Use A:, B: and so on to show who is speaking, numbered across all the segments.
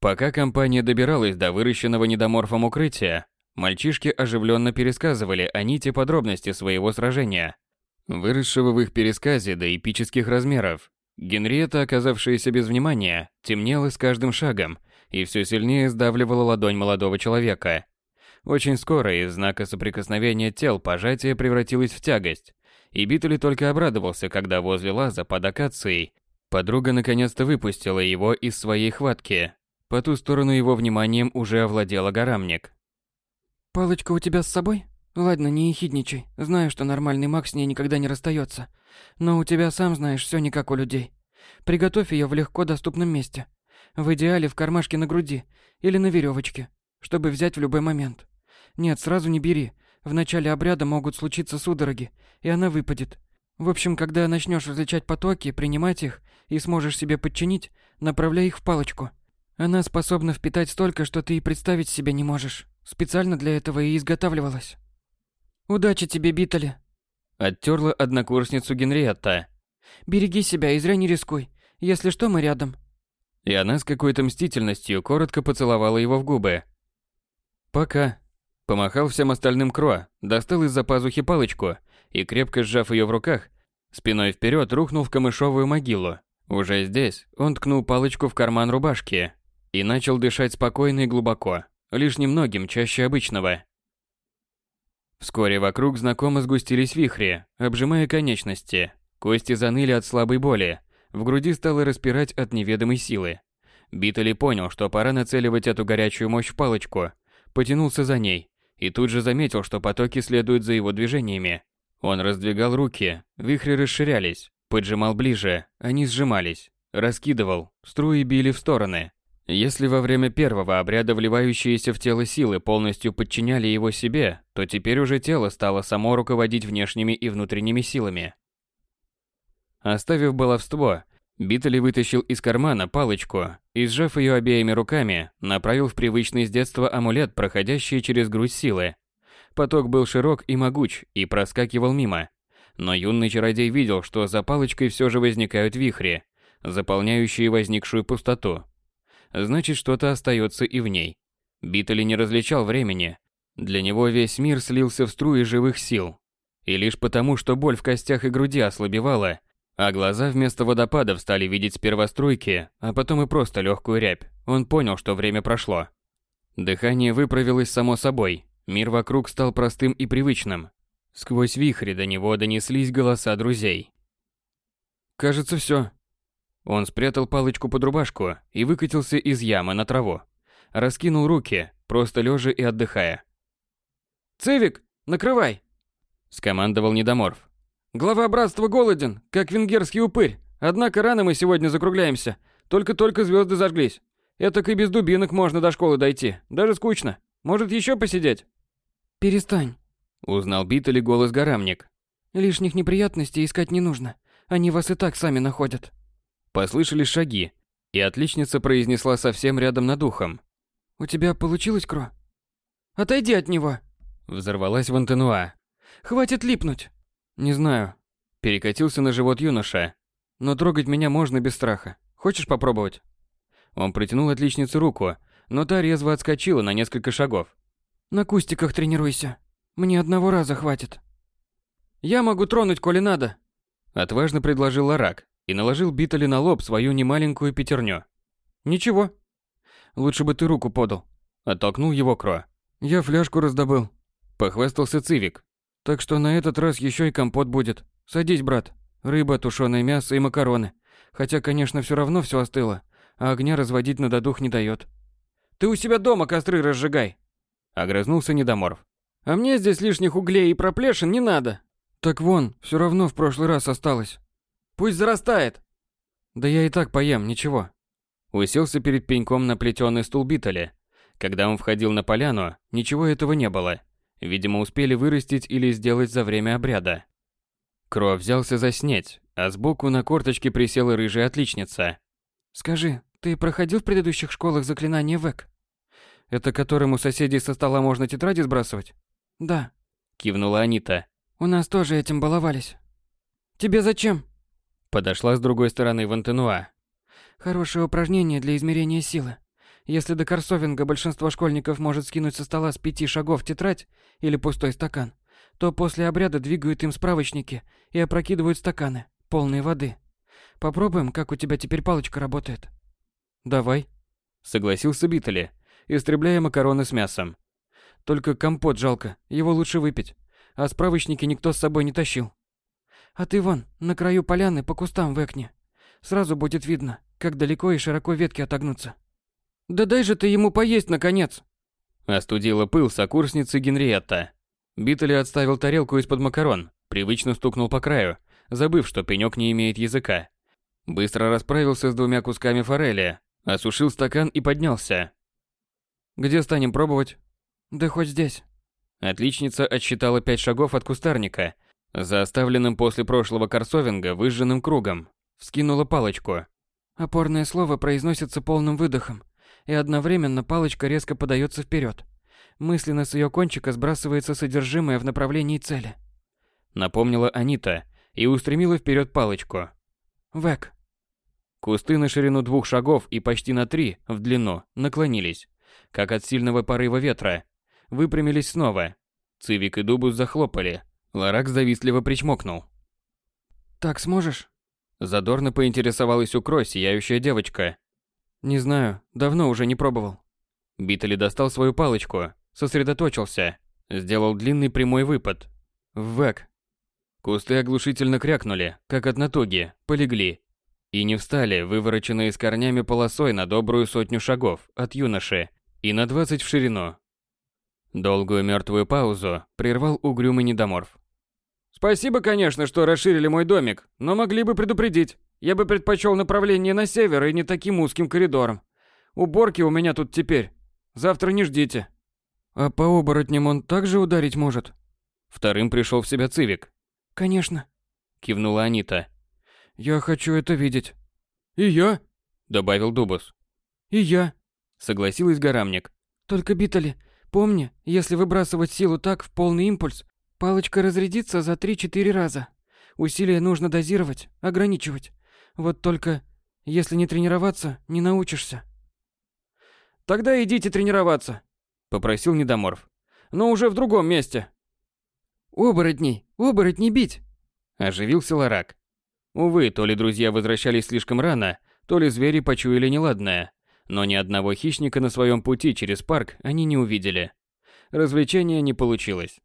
A: Пока компания добиралась до выращенного недоморфом укрытия, мальчишки оживленно пересказывали Аните подробности своего сражения, выросшего в их пересказе до эпических размеров. Генриетта, оказавшаяся без внимания, темнела с каждым шагом и все сильнее сдавливала ладонь молодого человека. Очень скоро из знака соприкосновения тел пожатие превратилось в тягость, и Битли только обрадовался, когда возле лаза под акацией подруга наконец-то выпустила его из своей хватки. По ту сторону его вниманием уже овладела горамник.
B: «Палочка у тебя с собой? Ладно, не ехидничай. Знаю, что нормальный маг с ней никогда не расстается. Но у тебя, сам знаешь, все не как у людей. Приготовь ее в легко доступном месте. В идеале в кармашке на груди или на веревочке, чтобы взять в любой момент. Нет, сразу не бери. В начале обряда могут случиться судороги, и она выпадет. В общем, когда начнешь различать потоки, принимать их и сможешь себе подчинить, направляй их в палочку. Она способна впитать столько, что ты и представить себе не можешь. Специально для этого и изготавливалась. Удачи тебе, Битали.
A: Оттерла однокурсницу Генриетта.
B: Береги себя и зря не рискуй. Если что, мы рядом.
A: И она с какой-то мстительностью коротко поцеловала его в губы. «Пока», Помахал всем остальным Кро, достал из-за пазухи палочку и, крепко сжав ее в руках, спиной вперед рухнул в камышовую могилу. Уже здесь он ткнул палочку в карман рубашки и начал дышать спокойно и глубоко, лишь немногим чаще обычного. Вскоре вокруг знакомо сгустились вихри, обжимая конечности. Кости заныли от слабой боли, в груди стало распирать от неведомой силы. Битали понял, что пора нацеливать эту горячую мощь в палочку, потянулся за ней, и тут же заметил, что потоки следуют за его движениями. Он раздвигал руки, вихри расширялись, поджимал ближе, они сжимались, раскидывал, струи били в стороны. Если во время первого обряда вливающиеся в тело силы полностью подчиняли его себе, то теперь уже тело стало само руководить внешними и внутренними силами. Оставив баловство, Биттели вытащил из кармана палочку и, сжав ее обеими руками, направил в привычный с детства амулет, проходящий через грудь силы. Поток был широк и могуч и проскакивал мимо. Но юный чародей видел, что за палочкой все же возникают вихри, заполняющие возникшую пустоту. Значит, что-то остается и в ней. Биттели не различал времени. Для него весь мир слился в струи живых сил. И лишь потому, что боль в костях и груди ослабевала, а глаза вместо водопадов стали видеть сперва струйки, а потом и просто легкую рябь. Он понял, что время прошло. Дыхание выправилось само собой. Мир вокруг стал простым и привычным. Сквозь вихри до него донеслись голоса друзей. Кажется, все. Он спрятал палочку под рубашку и выкатился из ямы на траву. Раскинул руки, просто лежа и отдыхая.
B: «Цивик, накрывай!» – скомандовал недоморф. Глава братства голоден, как венгерский упырь. Однако рано мы сегодня закругляемся. Только-только звезды зажглись. Этак и без дубинок можно до школы дойти. Даже скучно. Может, еще посидеть? Перестань.
A: Узнал Биттели голос горамник.
B: Лишних неприятностей искать не нужно. Они вас и так сами находят.
A: Послышались шаги, и отличница произнесла совсем рядом над ухом.
B: «У тебя получилось, Кро?» «Отойди от него!»
A: Взорвалась Вантенуа.
B: «Хватит липнуть!»
A: Не знаю. Перекатился на живот юноша. Но трогать меня можно без страха. Хочешь попробовать? Он протянул отличнице руку, но та резво отскочила на несколько шагов.
B: На кустиках тренируйся. Мне одного раза хватит. Я могу тронуть, коли надо.
A: Отважно предложил Ларак и наложил Битали на лоб свою немаленькую пятерню. Ничего. Лучше бы ты руку подал. Оттолкнул его Кро. Я фляжку раздобыл. Похвастался Цивик, так что на этот раз еще и компот будет. Садись, брат. Рыба, тушеное мясо и макароны. Хотя, конечно, все равно все остыло, а огня разводить на додух не дает.
B: Ты у себя дома костры разжигай.
A: Огрызнулся недоморф.
B: А мне здесь лишних углей и проплешин не надо.
A: Так вон, все равно в прошлый раз осталось.
B: Пусть зарастает.
A: Да я и так поем, ничего. Уселся перед пеньком на плетеный стул Битали. Когда он входил на поляну, ничего этого не было. Видимо, успели вырастить или сделать за время обряда. Кро взялся за снеть, а сбоку на корточке присела рыжая отличница.
B: «Скажи, ты проходил в предыдущих школах заклинание ВЭК?»
A: «Это которым у соседей со стола можно тетради сбрасывать?»
B: «Да», —
A: кивнула Анита.
B: «У нас тоже этим баловались». «Тебе зачем?»
A: Подошла с другой стороны Вантенуа.
B: «Хорошее упражнение для измерения силы. Если до Корсовинга большинство школьников может скинуть со стола с пяти шагов тетрадь или пустой стакан, то после обряда двигают им справочники и опрокидывают стаканы, полные воды. Попробуем, как у тебя теперь палочка работает.
A: Давай, согласился Битали, истребляя макароны с мясом. Только компот жалко, его лучше выпить, а справочники никто с собой не тащил.
B: А ты вон, на краю поляны по кустам в окне. Сразу будет видно, как далеко и широко ветки отогнутся. Да дай же ты ему поесть, наконец!
A: Остудила пыл сокурсницы Генриетта. Биттели отставил тарелку из-под макарон, привычно стукнул по краю, забыв, что пенёк не имеет языка. Быстро расправился с двумя кусками форели, осушил стакан и поднялся. «Где станем пробовать?»
B: «Да хоть здесь».
A: Отличница отсчитала пять шагов от кустарника, за оставленным после прошлого корсовинга выжженным кругом. Вскинула палочку.
B: Опорное слово произносится полным выдохом, и одновременно палочка резко подается вперед. Мысленно с ее кончика сбрасывается содержимое в направлении цели.
A: Напомнила Анита и устремила вперед палочку.
B: Век.
A: Кусты на ширину двух шагов и почти на три в длину наклонились, как от сильного порыва ветра. Выпрямились снова. Цивик и Дубус захлопали. Ларак завистливо причмокнул.
B: «Так сможешь?»
A: Задорно поинтересовалась у Кро сияющая девочка.
B: «Не знаю, давно уже не пробовал».
A: Битали достал свою палочку, сосредоточился, сделал длинный прямой выпад. Вэк. Кусты оглушительно крякнули, как от натуги, полегли. И не встали, вывороченные с корнями полосой на добрую сотню шагов от юноши и на двадцать в ширину. Долгую мертвую паузу прервал угрюмый недоморф.
C: «Спасибо, конечно, что расширили мой домик, но могли бы предупредить. Я бы предпочел направление на север и не таким узким коридором. Уборки у меня тут теперь. Завтра не ждите».
B: А по оборотням он также ударить может?
A: Вторым пришел в себя Цивик.
B: Конечно.
A: Кивнула Анита.
B: Я хочу это видеть.
C: И я,
A: добавил Дубус.
B: И я,
A: согласилась Горамник.
B: Только Битали, помни, если выбрасывать силу так в полный импульс, палочка разрядится за 3-4 раза. Усилия нужно дозировать, ограничивать. Вот только если не тренироваться, не научишься.
C: Тогда идите тренироваться, попросил Недоморф. Но уже в другом месте.
B: Оборотней, оборотней бить.
A: Оживился Ларак. Увы, то ли друзья возвращались слишком рано, то ли звери почуяли неладное, но ни одного хищника на своем пути через парк они не увидели. Развлечения не получилось.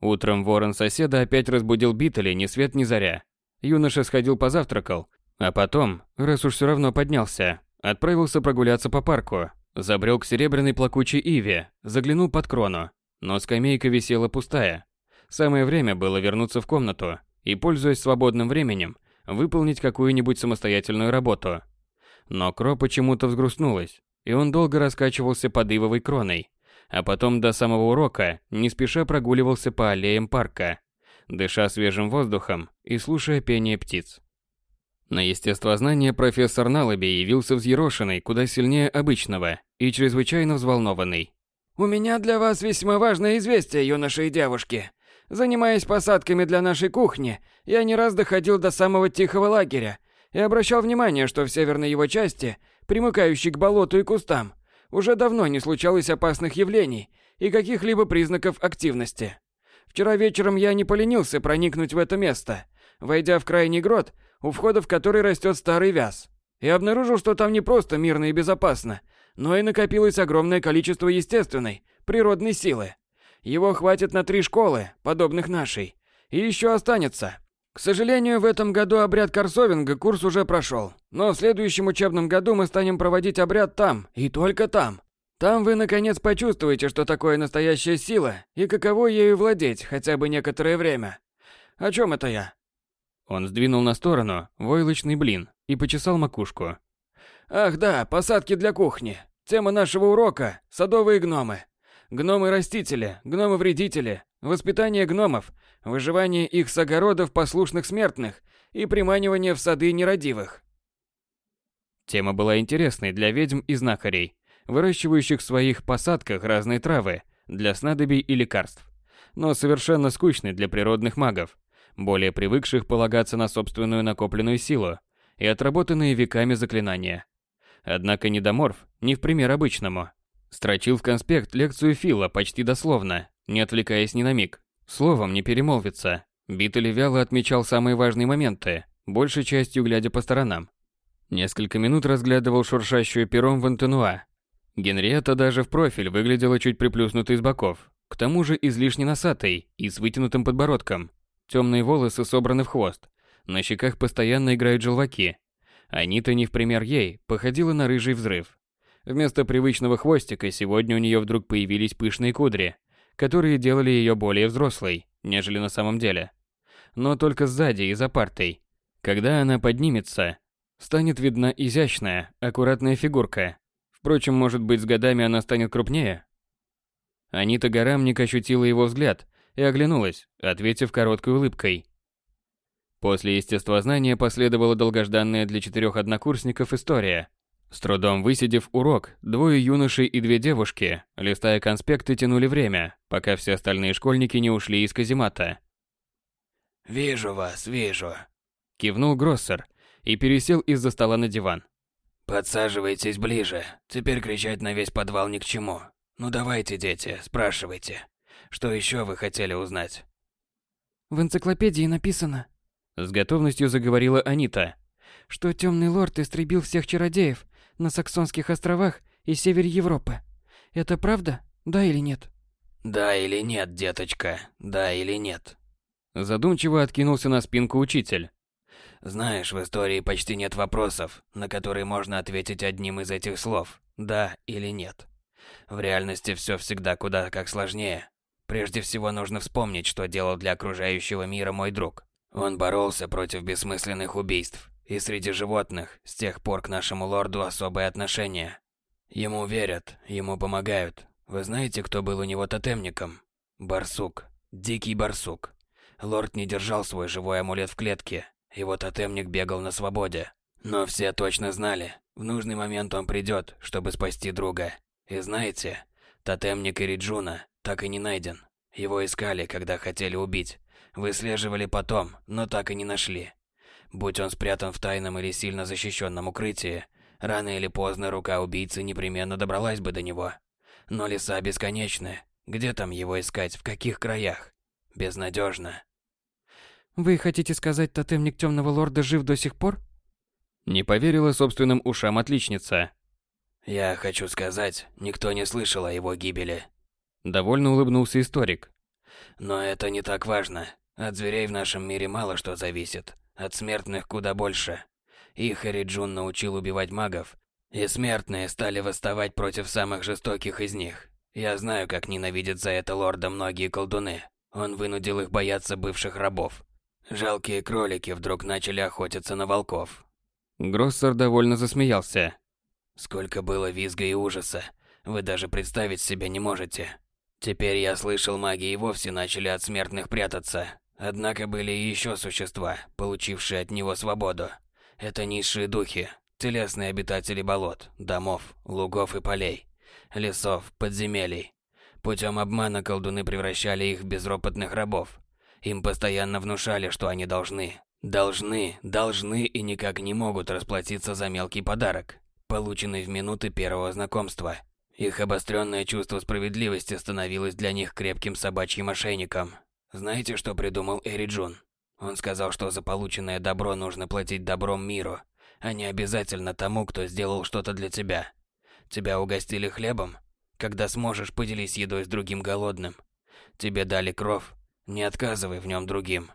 A: Утром ворон соседа опять разбудил Биттеля ни свет ни заря. Юноша сходил позавтракал, а потом, раз уж все равно поднялся, отправился прогуляться по парку, Забрел к серебряной плакучей иве, заглянул под крону, но скамейка висела пустая. Самое время было вернуться в комнату и, пользуясь свободным временем, выполнить какую-нибудь самостоятельную работу. Но Кро почему-то взгрустнулась, и он долго раскачивался под ивовой кроной, а потом до самого урока не спеша прогуливался по аллеям парка, дыша свежим воздухом и слушая пение птиц. На естествознание профессор Налаби явился взъерошенный куда сильнее обычного и чрезвычайно взволнованный.
C: «У меня для вас весьма важное известие, юноши и девушки. Занимаясь посадками для нашей кухни, я не раз доходил до самого тихого лагеря и обращал внимание, что в северной его части, примыкающей к болоту и кустам, уже давно не случалось опасных явлений и каких-либо признаков активности. Вчера вечером я не поленился проникнуть в это место. Войдя в крайний грот, у входа в который растет старый вяз. И обнаружил, что там не просто мирно и безопасно, но и накопилось огромное количество естественной, природной силы. Его хватит на три школы, подобных нашей, и еще останется. К сожалению, в этом году обряд Корсовинга курс уже прошел, но в следующем учебном году мы станем проводить обряд там, и только там. Там вы наконец почувствуете, что такое настоящая сила и каково ею владеть хотя бы некоторое время. О чем это я?
A: Он сдвинул на сторону войлочный блин и почесал макушку.
C: Ах да, посадки для кухни. Тема нашего урока – садовые гномы. Гномы-растители, гномы-вредители, воспитание гномов, выживание их с огородов послушных смертных и приманивание в сады нерадивых.
A: Тема была интересной для ведьм и знахарей, выращивающих в своих посадках разные травы для снадобий и лекарств, но совершенно скучной для природных магов, более привыкших полагаться на собственную накопленную силу и отработанные веками заклинания. Однако недоморф, не в пример обычному, строчил в конспект лекцию Фила почти дословно, не отвлекаясь ни на миг. Словом, не перемолвится. Биттель вяло отмечал самые важные моменты, большей частью глядя по сторонам. Несколько минут разглядывал шуршащую пером в Антенуа. Генриетта даже в профиль выглядела чуть приплюснутой с боков, к тому же излишне носатой и с вытянутым подбородком. Темные волосы собраны в хвост, на щеках постоянно играют желваки. Анита не в пример ей, походила на рыжий взрыв. Вместо привычного хвостика сегодня у нее вдруг появились пышные кудри, которые делали ее более взрослой, нежели на самом деле. Но только сзади и за партой. Когда она поднимется, станет видна изящная, аккуратная фигурка. Впрочем, может быть, с годами она станет крупнее? Анита Гарамник ощутила его взгляд и оглянулась, ответив короткой улыбкой. После естествознания последовала долгожданная для четырех однокурсников история. С трудом высидев урок, двое юношей и две девушки, листая конспекты, тянули время, пока все остальные школьники не ушли из каземата.
C: «Вижу вас, вижу», –
A: кивнул Гроссер и пересел из-за стола на диван.
C: «Подсаживайтесь ближе, теперь кричать на весь подвал ни к чему. Ну давайте, дети, спрашивайте. Что еще вы хотели узнать?»
B: В энциклопедии написано,
A: с готовностью заговорила Анита.
B: Что темный лорд истребил всех чародеев на Саксонских островах и севере Европы. Это правда? Да или нет?
C: Да или нет, деточка? Да или нет?
A: Задумчиво откинулся на спинку учитель.
C: Знаешь, в истории почти нет вопросов, на которые можно ответить одним из этих слов «да» или «нет». В реальности все всегда куда как сложнее. Прежде всего нужно вспомнить, что делал для окружающего мира мой друг. Он боролся против бессмысленных убийств, и среди животных с тех пор к нашему лорду особое отношение. Ему верят, ему помогают. Вы знаете, кто был у него тотемником? Барсук. Дикий барсук. Лорд не держал свой живой амулет в клетке. Его тотемник бегал на свободе. Но все точно знали, в нужный момент он придет, чтобы спасти друга. И знаете, тотемник Ириджуна так и не найден. Его искали, когда хотели убить. Выслеживали потом, но так и не нашли. Будь он спрятан в тайном или сильно защищенном укрытии, рано или поздно рука убийцы непременно добралась бы до него. Но леса бесконечны. Где там его искать, в каких краях? Безнадежно.
B: Вы хотите сказать, тотемник Темного Лорда жив до сих пор?
A: Не поверила собственным ушам отличница.
C: Я хочу сказать, никто не слышал о его гибели.
A: Довольно улыбнулся историк.
C: Но это не так важно. От зверей в нашем мире мало что зависит, от смертных куда больше. Их Эриджун научил убивать магов, и смертные стали восставать против самых жестоких из них. Я знаю, как ненавидят за это лорда многие колдуны. Он вынудил их бояться бывших рабов. Жалкие кролики вдруг начали охотиться на волков.
A: Гроссер довольно засмеялся.
C: Сколько было визга и ужаса, вы даже представить себе не можете. Теперь я слышал, маги и вовсе начали от смертных прятаться, Однако были и еще существа, получившие от него свободу. Это низшие духи, телесные обитатели болот, домов, лугов и полей, лесов, подземелий. Путем обмана колдуны превращали их в безропотных рабов. Им постоянно внушали, что они должны, должны, должны и никак не могут расплатиться за мелкий подарок, полученный в минуты первого знакомства. Их обостренное чувство справедливости становилось для них крепким собачьим ошейником, знаете, что придумал Эриджун? Он сказал, что за полученное добро нужно платить добром миру, а не обязательно тому, кто сделал что-то для тебя. Тебя угостили хлебом? Когда сможешь, поделись едой с другим голодным. Тебе дали кров? Не отказывай в нем другим.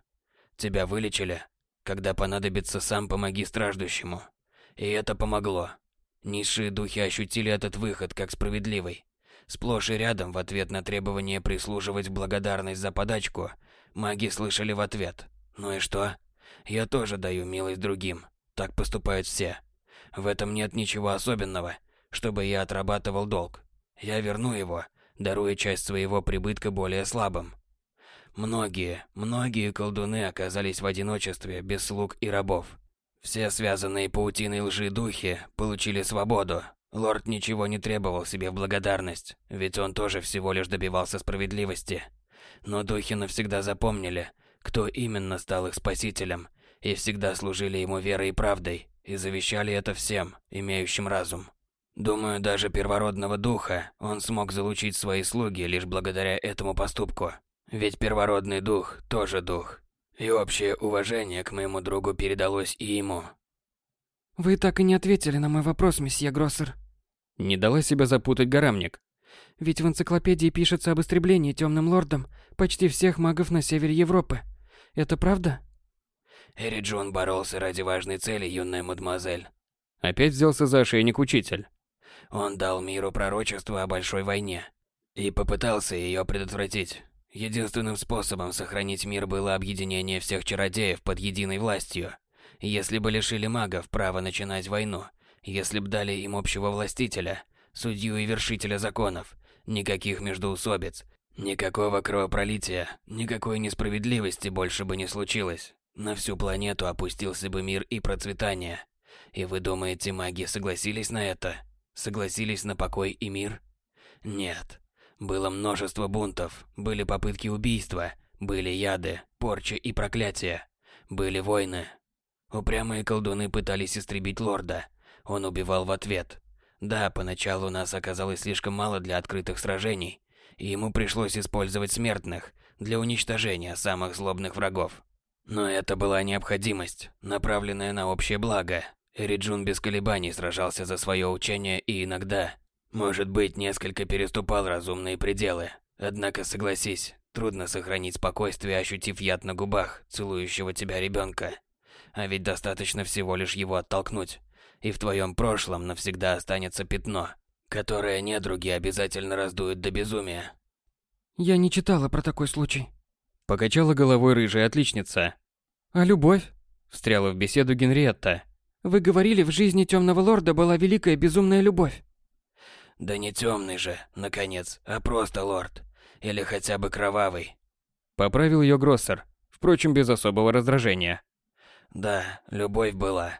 C: Тебя вылечили? Когда понадобится, сам помоги страждущему. И это помогло. Низшие духи ощутили этот выход как справедливый. Сплошь и рядом в ответ на требование прислуживать благодарность за подачку, маги слышали в ответ. Ну и что? Я тоже даю милость другим. Так поступают все. В этом нет ничего особенного, чтобы я отрабатывал долг. Я верну его, даруя часть своего прибытка более слабым. Многие, многие колдуны оказались в одиночестве, без слуг и рабов. Все связанные паутиной лжи духи получили свободу, Лорд ничего не требовал себе в благодарность, ведь он тоже всего лишь добивался справедливости. Но духи навсегда запомнили, кто именно стал их спасителем, и всегда служили ему верой и правдой,
D: и завещали это всем, имеющим разум. Думаю, даже первородного духа он смог залучить свои слуги лишь благодаря этому поступку. Ведь первородный дух тоже дух. И общее уважение к моему другу передалось и ему.
B: Вы так и не ответили на мой вопрос, месье Гроссер.
A: Не дала себя запутать горамник.
B: Ведь в энциклопедии пишется об истреблении темным лордом почти всех магов на севере Европы. Это правда?
D: Эриджун боролся ради важной цели, юная мадемуазель.
A: Опять взялся за ошейник учитель.
D: Он дал миру пророчество о большой войне и попытался ее предотвратить. Единственным способом сохранить мир было объединение всех чародеев под единой властью. Если бы лишили магов права начинать войну, если бы дали им общего властителя, судью и вершителя законов, никаких междоусобиц, никакого кровопролития, никакой несправедливости больше бы не случилось. На всю планету опустился бы мир и процветание. И вы думаете, маги согласились на это? Согласились на покой и мир? Нет. Было множество бунтов, были попытки убийства, были яды, порча и проклятия, были войны. Упрямые колдуны пытались истребить лорда. Он убивал в ответ. Да, поначалу нас оказалось слишком мало для открытых сражений, и ему пришлось использовать смертных для уничтожения самых злобных врагов. Но это была необходимость, направленная на общее благо, Эриджун без колебаний сражался за свое учение и иногда, может быть, несколько переступал разумные пределы. Однако согласись, трудно сохранить спокойствие, ощутив яд на губах целующего тебя ребенка. А ведь достаточно всего лишь его оттолкнуть, и в твоем прошлом навсегда останется пятно, которое недруги обязательно раздуют до безумия.
B: Я не читала про такой случай.
A: Покачала головой рыжая отличница.
B: А любовь?
A: Встряла в беседу Генриетта.
B: Вы говорили, в жизни темного лорда была великая безумная любовь.
D: Да не темный же, наконец, а просто лорд. Или хотя бы кровавый.
A: Поправил ее Гроссер, впрочем, без особого раздражения.
D: Да, любовь была.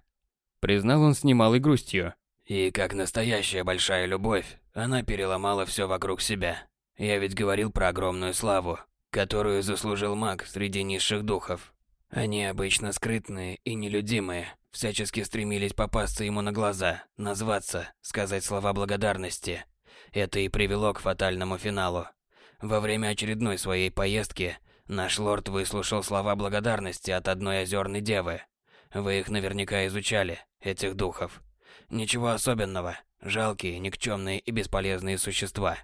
A: Признал он с немалой грустью.
D: И как настоящая большая любовь, она переломала все вокруг себя. Я ведь говорил про огромную славу, которую заслужил маг среди низших духов. Они обычно скрытные и нелюдимые, всячески стремились попасться ему на глаза, назваться, сказать слова благодарности. Это и привело к фатальному финалу. Во время очередной своей поездки наш лорд выслушал слова благодарности от одной озерной девы. Вы их наверняка изучали, этих духов. Ничего особенного, жалкие, никчемные и бесполезные существа.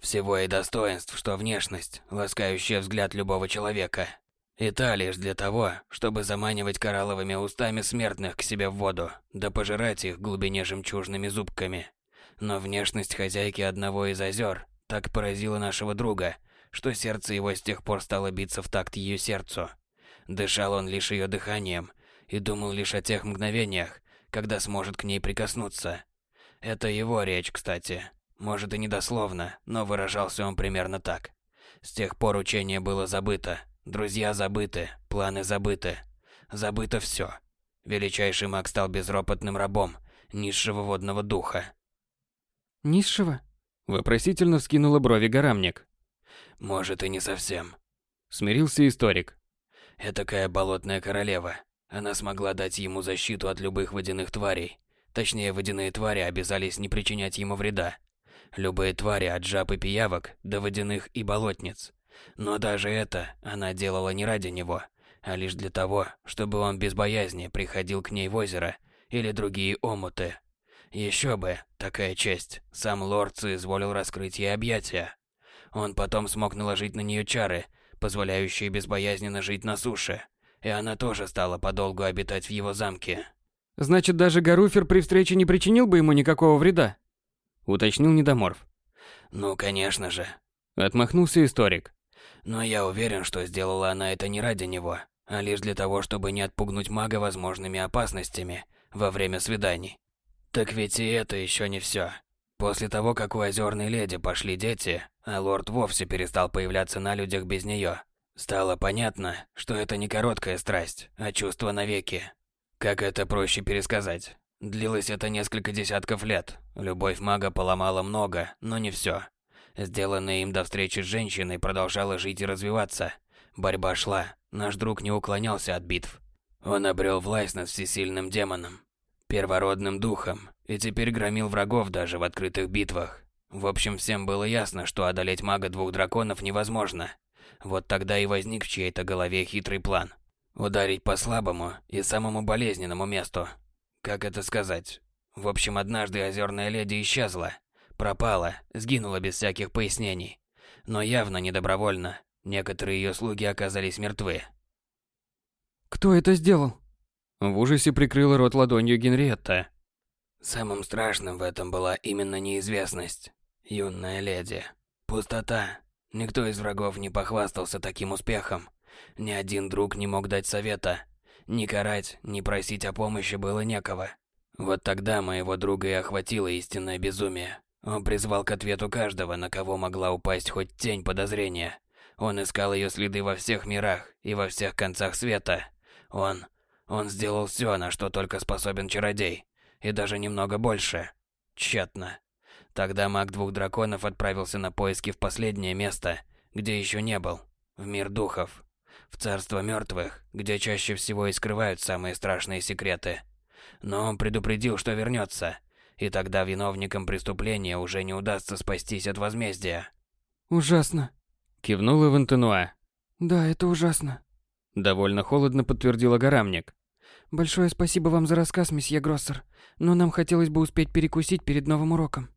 D: Всего и достоинств, что внешность, ласкающая взгляд любого человека, и та лишь для того, чтобы заманивать коралловыми устами смертных к себе в воду, да пожирать их глубине жемчужными зубками. Но внешность хозяйки одного из озер так поразила нашего друга, что сердце его с тех пор стало биться в такт ее сердцу. Дышал он лишь ее дыханием и думал лишь о тех мгновениях, когда сможет к ней прикоснуться. Это его речь, кстати. Может и недословно, но выражался он примерно так. С тех пор учение было забыто, Друзья забыты, планы забыты. Забыто все. Величайший маг стал безропотным рабом низшего водного духа.
B: Низшего?
A: Вопросительно вскинула брови горамник.
D: Может и не совсем.
A: Смирился историк.
D: Этакая болотная королева. Она смогла дать ему защиту от любых водяных тварей. Точнее, водяные твари обязались не причинять ему вреда. Любые твари от жаб и пиявок до водяных и болотниц. Но даже это она делала не ради него, а лишь для того, чтобы он без боязни приходил к ней в озеро или другие омуты. Еще бы, такая честь, сам лорд соизволил раскрыть ей объятия. Он потом смог наложить на нее чары, позволяющие безбоязненно жить на суше, и она тоже стала подолгу обитать в его замке.
B: Значит, даже Гаруфер при встрече не причинил бы ему никакого вреда?
A: Уточнил Недоморф.
D: Ну, конечно же.
A: Отмахнулся историк.
D: Но я уверен, что сделала она это не ради него, а лишь для того, чтобы не отпугнуть мага возможными опасностями во время свиданий. Так ведь и это еще не все. После того, как у озерной леди пошли дети, а лорд вовсе перестал появляться на людях без нее, стало понятно, что это не короткая страсть, а чувство навеки. Как это проще пересказать? Длилось это несколько десятков лет. Любовь мага поломала много, но не все. Сделанное им до встречи с женщиной продолжало жить и развиваться. Борьба шла, наш друг не уклонялся от битв. Он обрел власть над всесильным демоном. первородным духом и теперь громил врагов даже в открытых битвах. В общем, всем было ясно, что одолеть мага двух драконов невозможно. Вот тогда и возник в чьей-то голове хитрый план. Ударить по слабому и самому болезненному месту. Как это сказать? В общем, однажды озерная леди исчезла. Пропала, сгинула без всяких пояснений. Но явно не добровольно. Некоторые ее слуги оказались мертвы.
B: «Кто это сделал?»
A: В ужасе прикрыла рот ладонью Генриетта.
D: Самым страшным в этом была именно неизвестность. Юная леди. Пустота. Никто из врагов не похвастался таким успехом. Ни один друг не мог дать совета. Ни карать, ни просить о помощи было некого. Вот тогда моего друга и охватило истинное безумие. Он призвал к ответу каждого, на кого могла упасть хоть тень подозрения. Он искал ее следы во всех мирах и во всех концах света. Он... Он сделал все, на что только способен чародей. И даже немного больше. Тщетно. Тогда маг двух драконов отправился на поиски в последнее место, где еще не был. В мир духов. В царство мертвых, где чаще всего и скрывают самые страшные секреты. Но он предупредил, что вернется. И тогда виновникам преступления уже не удастся спастись от возмездия.
B: «Ужасно», —
A: кивнула Вантенуа.
B: «Да, это ужасно», —
A: довольно холодно подтвердила Горамник.
B: «Большое спасибо вам за рассказ, месье Гроссер, но нам хотелось бы успеть перекусить перед новым уроком».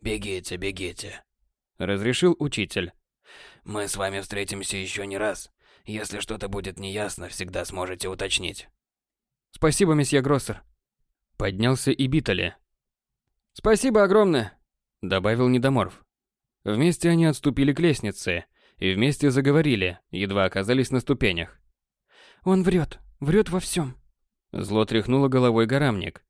D: «Бегите, бегите», —
A: разрешил учитель.
D: «Мы с вами встретимся еще не раз. Если что-то будет неясно, всегда сможете уточнить».
A: «Спасибо, месье Гроссер». Поднялся и Битали.
C: «Спасибо огромное», —
A: добавил Недоморф. Вместе они отступили к лестнице и вместе заговорили, едва оказались на ступенях.
B: «Он врет, врет во всем.
A: Зло тряхнуло головой горамник.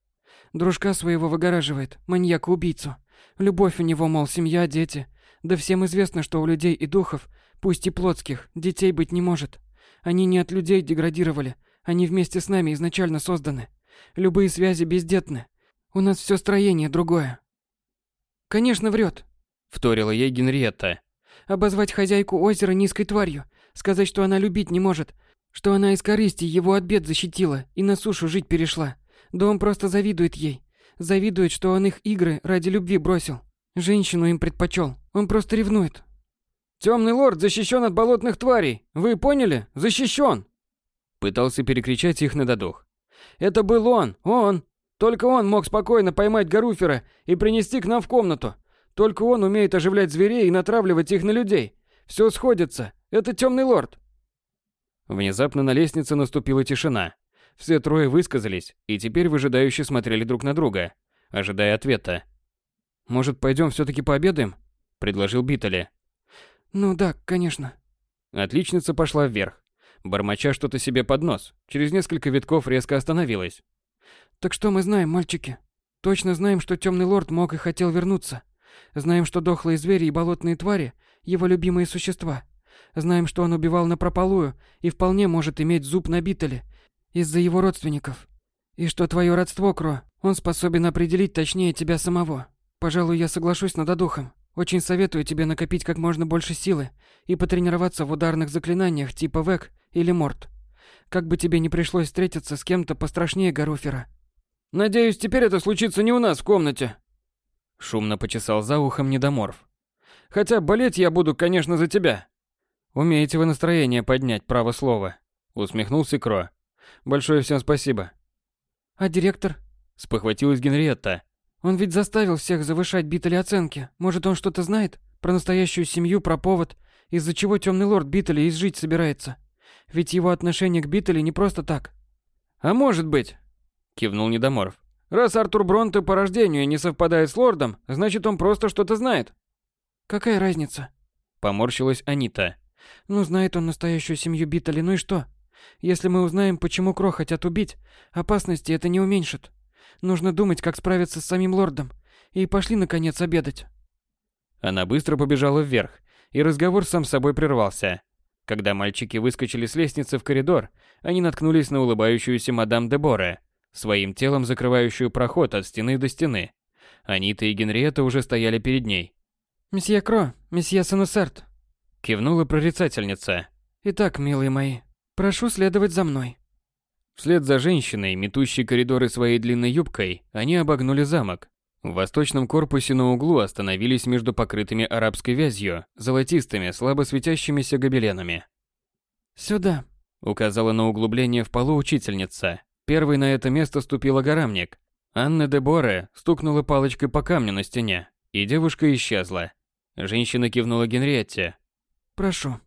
B: Дружка своего выгораживает, маньяка-убийцу. Любовь у него, мол, семья, дети. Да всем известно, что у людей и духов, пусть и плотских, детей быть не может. Они не от людей деградировали, они вместе с нами изначально созданы. Любые связи бездетны. У нас все строение другое. Конечно, врет,
A: вторила ей Генриетта.
B: Обозвать хозяйку озера низкой тварью, сказать, что она любить не может, что она из корысти его от бед защитила и на сушу жить перешла. Да он просто завидует ей. Завидует, что он их игры ради любви бросил. Женщину им предпочел. Он просто ревнует.
C: Темный лорд защищен от болотных тварей. Вы поняли? Защищен.
A: Пытался перекричать их на додух.
C: Это был он, он. Только он мог спокойно поймать Гаруфера и принести к нам в комнату. Только он умеет оживлять зверей и натравливать их на людей. Все сходится. Это темный лорд.
A: Внезапно на лестнице наступила тишина. Все трое высказались и теперь выжидающе смотрели друг на друга, ожидая ответа. «Может, пойдем все-таки пообедаем?» – предложил Битали.
B: «Ну да, конечно».
A: Отличница пошла вверх. Бормоча что-то себе под нос, через несколько витков резко остановилась.
B: «Так что мы знаем, мальчики? Точно знаем, что Темный Лорд мог и хотел вернуться. Знаем, что дохлые звери и болотные твари – его любимые существа. Знаем, что он убивал на прополую и вполне может иметь зуб на Битале из-за его родственников. И что твое родство, Кро, он способен определить точнее тебя самого. Пожалуй, я соглашусь над духом. Очень советую тебе накопить как можно больше силы и потренироваться в ударных заклинаниях типа Век или Морт. Как бы тебе не пришлось встретиться с кем-то пострашнее Гаруфера.
C: Надеюсь, теперь это случится не у нас в комнате.
A: Шумно почесал за ухом недоморф.
C: Хотя болеть я буду, конечно, за тебя.
A: Умеете вы настроение поднять, право слово. Усмехнулся Кро. Большое всем спасибо.
B: А директор?
A: Спохватилась Генриетта.
B: Он ведь заставил всех завышать Биттели оценки. Может, он что-то знает? Про настоящую семью, про повод, из-за чего темный лорд Биттели изжить собирается. Ведь его отношение к Биттели не просто так.
C: А может быть, кивнул Недоморов. Раз Артур Бронте по рождению не совпадает с лордом, значит, он просто что-то знает.
B: Какая разница?
A: Поморщилась Анита.
B: Ну, знает он настоящую семью Биттели, ну и что? Если мы узнаем, почему Кро хотят убить, опасности это не уменьшит. Нужно думать, как справиться с самим лордом. И пошли, наконец, обедать.
A: Она быстро побежала вверх, и разговор сам собой прервался. Когда мальчики выскочили с лестницы в коридор, они наткнулись на улыбающуюся мадам Деборе, своим телом закрывающую проход от стены до стены. Анита и Генриетта уже стояли перед ней.
B: «Месье Кро, месье Сенусерт», —
A: кивнула прорицательница.
B: «Итак, милые мои, Прошу следовать за мной.
A: Вслед за женщиной, метущей коридоры своей длинной юбкой, они обогнули замок. В восточном корпусе на углу остановились между покрытыми арабской вязью, золотистыми, слабо светящимися гобеленами.
B: «Сюда», —
A: указала на углубление в полу учительница. Первой на это место ступила горамник. Анна де Боре стукнула палочкой по камню на стене, и девушка исчезла. Женщина кивнула Генриетте.
B: «Прошу».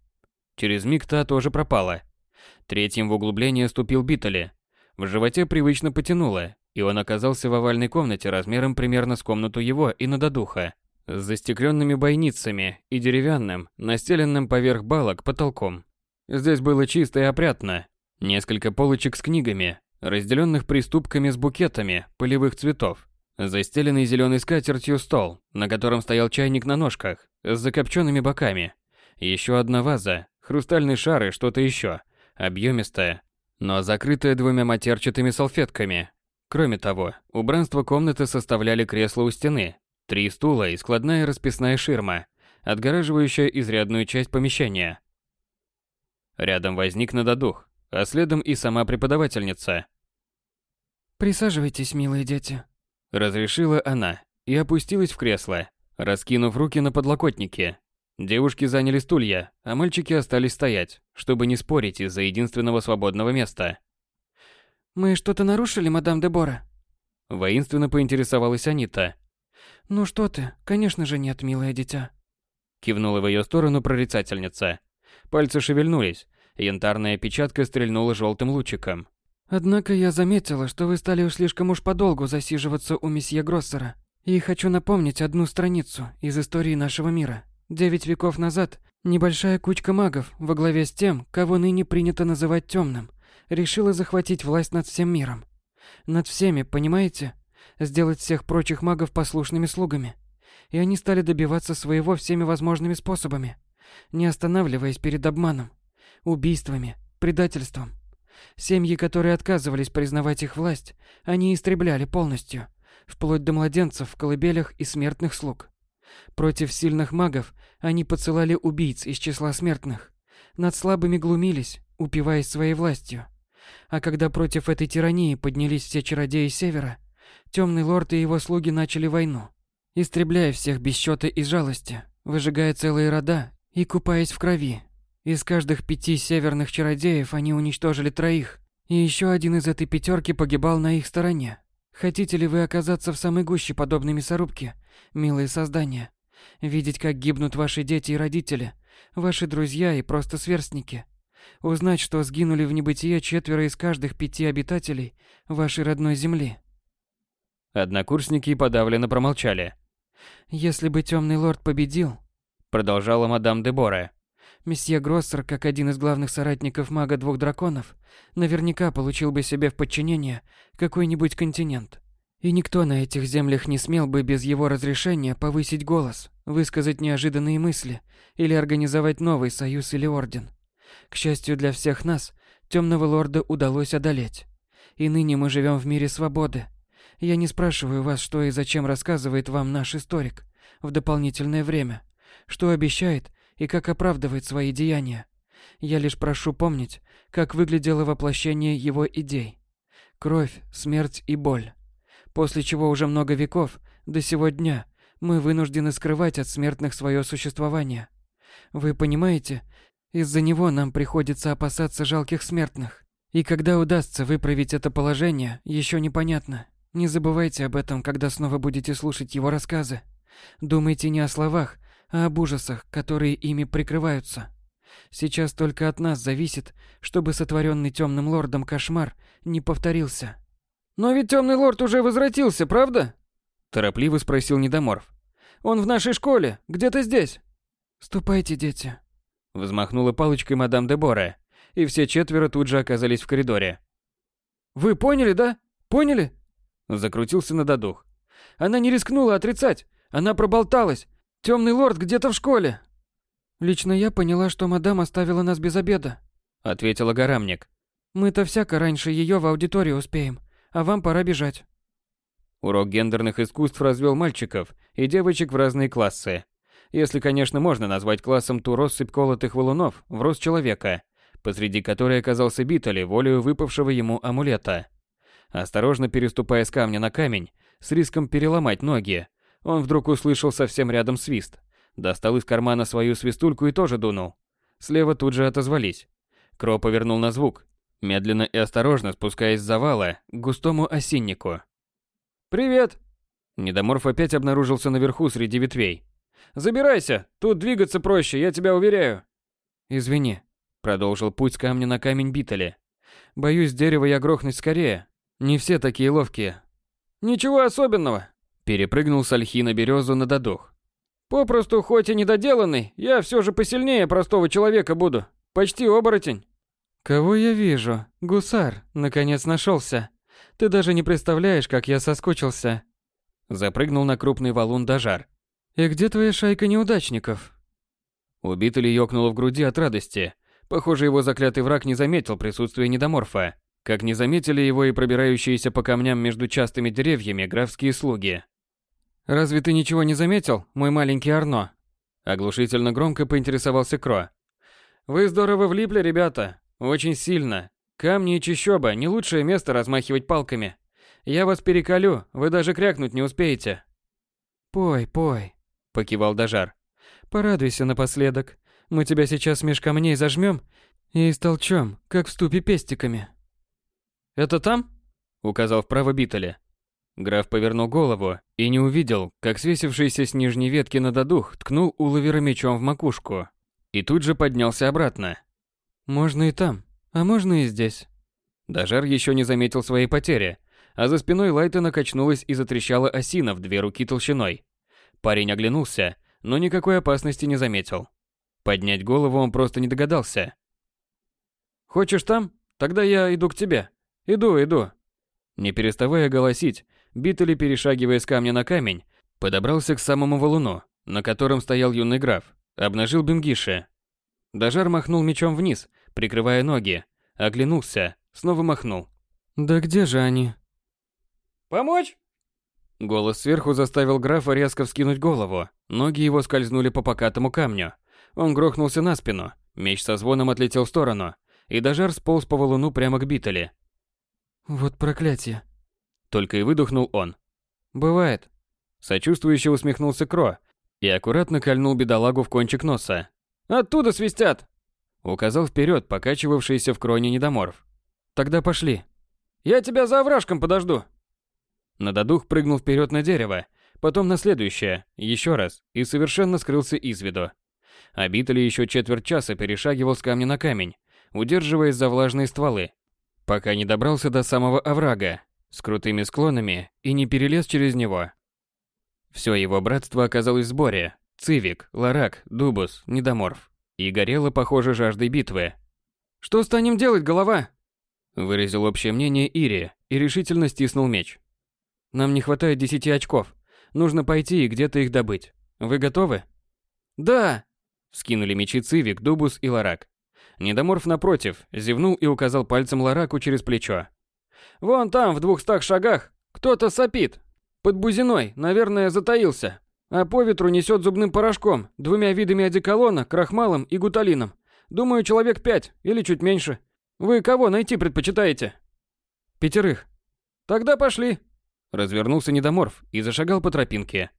A: Через миг та тоже пропала. Третьим в углубление ступил Биттели. В животе привычно потянуло, и он оказался в овальной комнате размером примерно с комнату его и надодуха, с застекленными бойницами и деревянным, настеленным поверх балок потолком. Здесь было чисто и опрятно. Несколько полочек с книгами, разделенных приступками с букетами полевых цветов. Застеленный зеленой скатертью стол, на котором стоял чайник на ножках, с закопченными боками. Еще одна ваза, хрустальный шар и что-то еще, объемистое, но закрытое двумя матерчатыми салфетками. Кроме того, убранство комнаты составляли кресло у стены, три стула и складная расписная ширма, отгораживающая изрядную часть помещения. Рядом возник надодух, а следом и сама преподавательница.
B: «Присаживайтесь, милые дети», –
A: разрешила она и опустилась в кресло, раскинув руки на подлокотнике. Девушки заняли стулья, а мальчики остались стоять, чтобы не спорить из-за единственного свободного места.
B: «Мы что-то нарушили, мадам Дебора?»
A: Воинственно поинтересовалась Анита.
B: «Ну что ты, конечно же нет, милое дитя».
A: Кивнула в ее сторону прорицательница. Пальцы шевельнулись, янтарная печатка стрельнула желтым лучиком.
B: «Однако я заметила, что вы стали уж слишком уж подолгу засиживаться у месье Гроссера. И хочу напомнить одну страницу из истории нашего мира. Девять веков назад небольшая кучка магов во главе с тем, кого ныне принято называть темным, решила захватить власть над всем миром. Над всеми, понимаете? Сделать всех прочих магов послушными слугами. И они стали добиваться своего всеми возможными способами, не останавливаясь перед обманом, убийствами, предательством. Семьи, которые отказывались признавать их власть, они истребляли полностью, вплоть до младенцев в колыбелях и смертных слуг. Против сильных магов они посылали убийц из числа смертных. Над слабыми глумились, упиваясь своей властью. А когда против этой тирании поднялись все чародеи Севера, Темный Лорд и его слуги начали войну, истребляя всех без счета и жалости, выжигая целые рода и купаясь в крови. Из каждых пяти северных чародеев они уничтожили троих, и еще один из этой пятерки погибал на их стороне. Хотите ли вы оказаться в самой гуще подобной мясорубки, милые создания? Видеть, как гибнут ваши дети и родители, ваши друзья и просто сверстники? Узнать, что сгинули в небытие четверо из каждых пяти обитателей вашей родной земли?
A: Однокурсники подавленно промолчали.
B: Если бы Темный Лорд победил,
A: продолжала мадам Дебора,
B: месье Гроссер, как один из главных соратников мага двух драконов, наверняка получил бы себе в подчинение какой-нибудь континент. И никто на этих землях не смел бы без его разрешения повысить голос, высказать неожиданные мысли или организовать новый союз или орден. К счастью для всех нас, Темного Лорда удалось одолеть. И ныне мы живем в мире свободы. Я не спрашиваю вас, что и зачем рассказывает вам наш историк в дополнительное время, что обещает и как оправдывает свои деяния. Я лишь прошу помнить, как выглядело воплощение его идей. Кровь, смерть и боль. После чего уже много веков, до сего дня, мы вынуждены скрывать от смертных свое существование. Вы понимаете, из-за него нам приходится опасаться жалких смертных. И когда удастся выправить это положение, еще непонятно. Не забывайте об этом, когда снова будете слушать его рассказы. Думайте не о словах, а об ужасах, которые ими прикрываются. Сейчас только от нас зависит, чтобы сотворенный темным лордом кошмар не повторился.
C: Но ведь темный лорд уже возвратился, правда?
A: Торопливо спросил Недоморф.
C: Он в нашей школе, где-то здесь.
B: Ступайте, дети.
A: Взмахнула палочкой мадам Дебора, и все четверо тут же оказались в коридоре.
C: Вы поняли, да? Поняли?
A: Закрутился на додух.
C: Она не рискнула отрицать. Она проболталась. Темный лорд где-то в школе.
B: Лично я поняла, что мадам оставила нас без обеда,
A: ответила Гарамник.
B: Мы-то всяко раньше ее в аудиторию успеем, а вам пора бежать.
A: Урок гендерных искусств развел мальчиков и девочек в разные классы. Если, конечно, можно назвать классом ту россыпь колотых валунов в рост человека, посреди которой оказался Битали волею выпавшего ему амулета. Осторожно переступая с камня на камень, с риском переломать ноги, он вдруг услышал совсем рядом свист. Достал из кармана свою свистульку и тоже дунул. Слева тут же отозвались. Кро повернул на звук, медленно и осторожно спускаясь с завала к густому осиннику.
C: «Привет!»
A: Недоморф опять обнаружился наверху среди ветвей.
C: «Забирайся! Тут двигаться проще, я тебя уверяю!»
A: «Извини», — продолжил путь с камня на камень Битали. «Боюсь, дерево я грохнуть скорее. Не все такие ловкие».
C: «Ничего особенного!»
A: Перепрыгнул с ольхи на березу на додух.
C: «Попросту, хоть и недоделанный, я все же посильнее простого человека буду. Почти оборотень».
B: «Кого я вижу? Гусар, наконец нашелся. Ты даже не представляешь, как я соскучился».
A: Запрыгнул на крупный валун Дажар.
B: «И где твоя шайка неудачников?»
A: Убитый ёкнуло в груди от радости. Похоже, его заклятый враг не заметил присутствия недоморфа, как не заметили его и пробирающиеся по камням между частыми деревьями графские слуги.
B: «Разве ты ничего не заметил, мой маленький Арно?»
A: Оглушительно громко поинтересовался Кро.
C: «Вы здорово влипли, ребята. Очень сильно. Камни и чащоба – не лучшее место размахивать палками. Я вас переколю, вы даже крякнуть не успеете».
B: «Пой, пой», –
A: покивал Дажар.
B: «Порадуйся напоследок. Мы тебя сейчас меж камней зажмем и истолчем, как в ступе пестиками».
C: «Это там?»
A: – указал вправо Битали. Граф повернул голову и не увидел, как свесившийся с нижней ветки на додух ткнул Уловера мечом в макушку. И тут же поднялся обратно.
B: «Можно и там, а можно и здесь».
A: Дажар еще не заметил своей потери, а за спиной Лайтона качнулась и затрещала осина в две руки толщиной. Парень оглянулся, но никакой опасности не заметил. Поднять голову он просто не догадался.
C: «Хочешь там? Тогда я иду к тебе. Иду, иду».
A: Не переставая голосить, Биттели, перешагивая с камня на камень, подобрался к самому валуну, на котором стоял юный граф, обнажил Бенгиши. Дажар махнул мечом вниз, прикрывая ноги, оглянулся, снова махнул.
B: «Да где же они?»
C: «Помочь?»
A: Голос сверху заставил графа резко вскинуть голову. Ноги его скользнули по покатому камню. Он грохнулся на спину, меч со звоном отлетел в сторону, и Дажар сполз по валуну прямо к Биттели.
B: «Вот проклятие!»
A: Только и выдохнул он.
B: «Бывает».
A: Сочувствующе усмехнулся Кро и аккуратно кольнул бедолагу в кончик носа.
C: «Оттуда свистят!»
A: Указал вперед покачивавшийся в кроне недоморф.
B: «Тогда пошли».
C: «Я тебя за овражком подожду!»
A: Нададух прыгнул вперед на дерево, потом на следующее, еще раз, и совершенно скрылся из виду. Обитель еще четверть часа перешагивал с камня на камень, удерживаясь за влажные стволы, пока не добрался до самого оврага, с крутыми склонами и не перелез через него. Все его братство оказалось в сборе. Цивик, Ларак, Дубус, Недоморф. И горело, похоже, жаждой битвы.
C: «Что станем делать, голова?»
A: Выразил общее мнение Ири и решительно стиснул меч.
B: «Нам не хватает десяти очков. Нужно пойти и где-то их добыть. Вы готовы?»
C: «Да!»
A: Скинули мечи Цивик, Дубус и Ларак. Недоморф напротив, зевнул и указал пальцем Лараку через плечо.
C: Вон там, в двухстах шагах, кто-то сопит. Под бузиной, наверное, затаился. А по ветру несет зубным порошком, двумя видами одеколона, крахмалом и гуталином. Думаю, человек пять или чуть меньше. Вы кого найти предпочитаете?
B: Пятерых.
C: Тогда пошли.
A: Развернулся недоморф и зашагал по тропинке.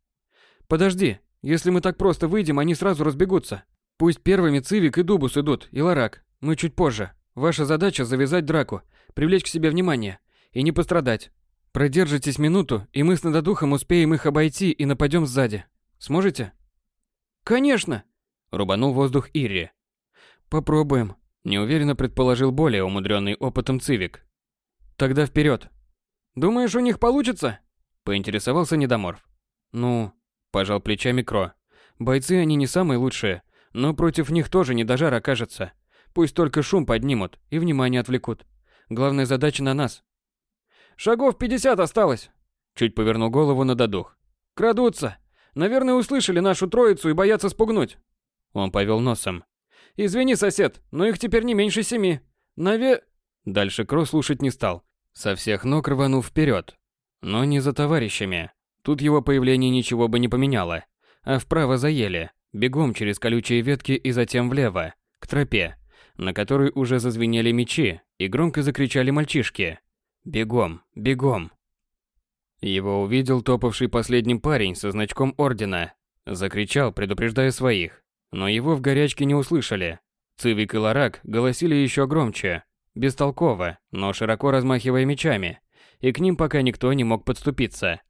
B: Подожди, если мы так просто выйдем, они сразу разбегутся. Пусть первыми Цивик и Дубус идут, и Ларак. Мы чуть позже. Ваша задача завязать драку, привлечь к себе внимание и не пострадать. Продержитесь минуту, и мы с надодухом успеем их обойти и нападем сзади. Сможете?
C: Конечно,
A: рубанул воздух Ирри.
B: Попробуем,
A: неуверенно предположил более умудренный опытом Цивик.
B: Тогда вперед.
C: Думаешь, у них получится?
A: поинтересовался недоморф.
B: Ну,
A: пожал плечами Кро.
B: Бойцы они не самые лучшие, но против них тоже не до жара окажется. Пусть только шум поднимут и внимание отвлекут. Главная задача на нас.
C: Шагов 50 осталось.
A: Чуть повернул голову на додух.
C: Крадутся. Наверное, услышали нашу троицу и боятся спугнуть.
A: Он повел носом.
C: Извини, сосед, но их теперь не меньше семи. Наве...
A: Дальше Кро слушать не стал. Со всех ног рванув вперед. Но не за товарищами. Тут его появление ничего бы не поменяло. А вправо заели. Бегом через колючие ветки и затем влево, к тропе, на которой уже зазвенели мечи и громко закричали мальчишки. «Бегом! Бегом!» Его увидел топавший последним парень со значком ордена. Закричал, предупреждая своих. Но его в горячке не услышали. Цивик и Ларак голосили еще громче. Бестолково, но широко размахивая мечами. И к ним пока никто не мог подступиться.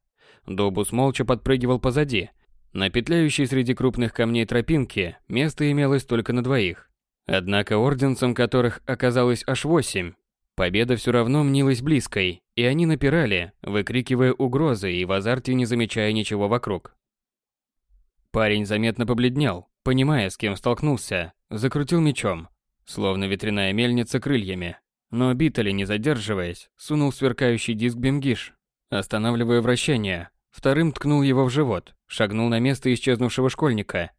A: Добус молча подпрыгивал позади. На петляющей среди крупных камней тропинке место имелось только на двоих. Однако орденцам, которых оказалось аж восемь, победа все равно мнилась близкой, и они напирали, выкрикивая угрозы и в азарте не замечая ничего вокруг. Парень заметно побледнел, понимая, с кем столкнулся, закрутил мечом, словно ветряная мельница крыльями. Но Битали, не задерживаясь, сунул сверкающий диск Бемгиш, останавливая вращение, вторым ткнул его в живот, шагнул на место исчезнувшего школьника.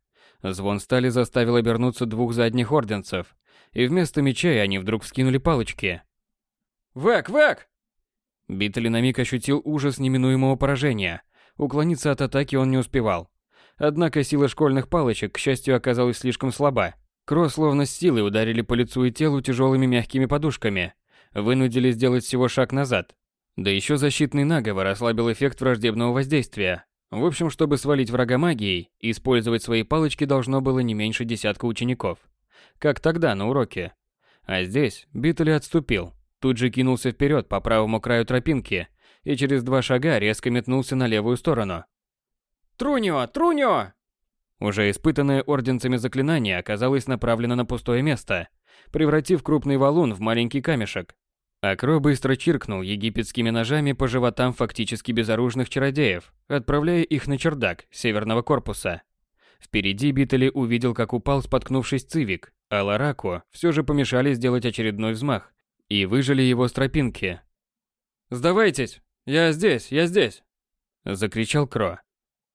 A: Звон стали заставил обернуться двух задних орденцев, и вместо мечей они вдруг вскинули палочки.
C: «Вэк, вэк!»
A: Битали на миг ощутил ужас неминуемого поражения. Уклониться от атаки он не успевал. Однако сила школьных палочек, к счастью, оказалась слишком слаба. Кро словно с силой ударили по лицу и телу тяжелыми мягкими подушками. Вынудили сделать всего шаг назад. Да еще защитный наговор ослабил эффект враждебного воздействия. В общем, чтобы свалить врага магией, использовать свои палочки должно было не меньше десятка учеников. Как тогда на уроке. А здесь Биттли отступил. Тут же кинулся вперед по правому краю тропинки и через два шага резко метнулся на левую сторону.
C: «Трунио! Трунио!»
A: Уже испытанное орденцами заклинание оказалось направлено на пустое место, превратив крупный валун в маленький камешек. Акро быстро чиркнул египетскими ножами по животам фактически безоружных чародеев, отправляя их на чердак северного корпуса. Впереди Битали увидел, как упал, споткнувшись Цивик, а Лараку все же помешали сделать очередной взмах и выжили его с тропинки.
C: «Сдавайтесь! Я здесь, я здесь!»
A: Закричал Кро.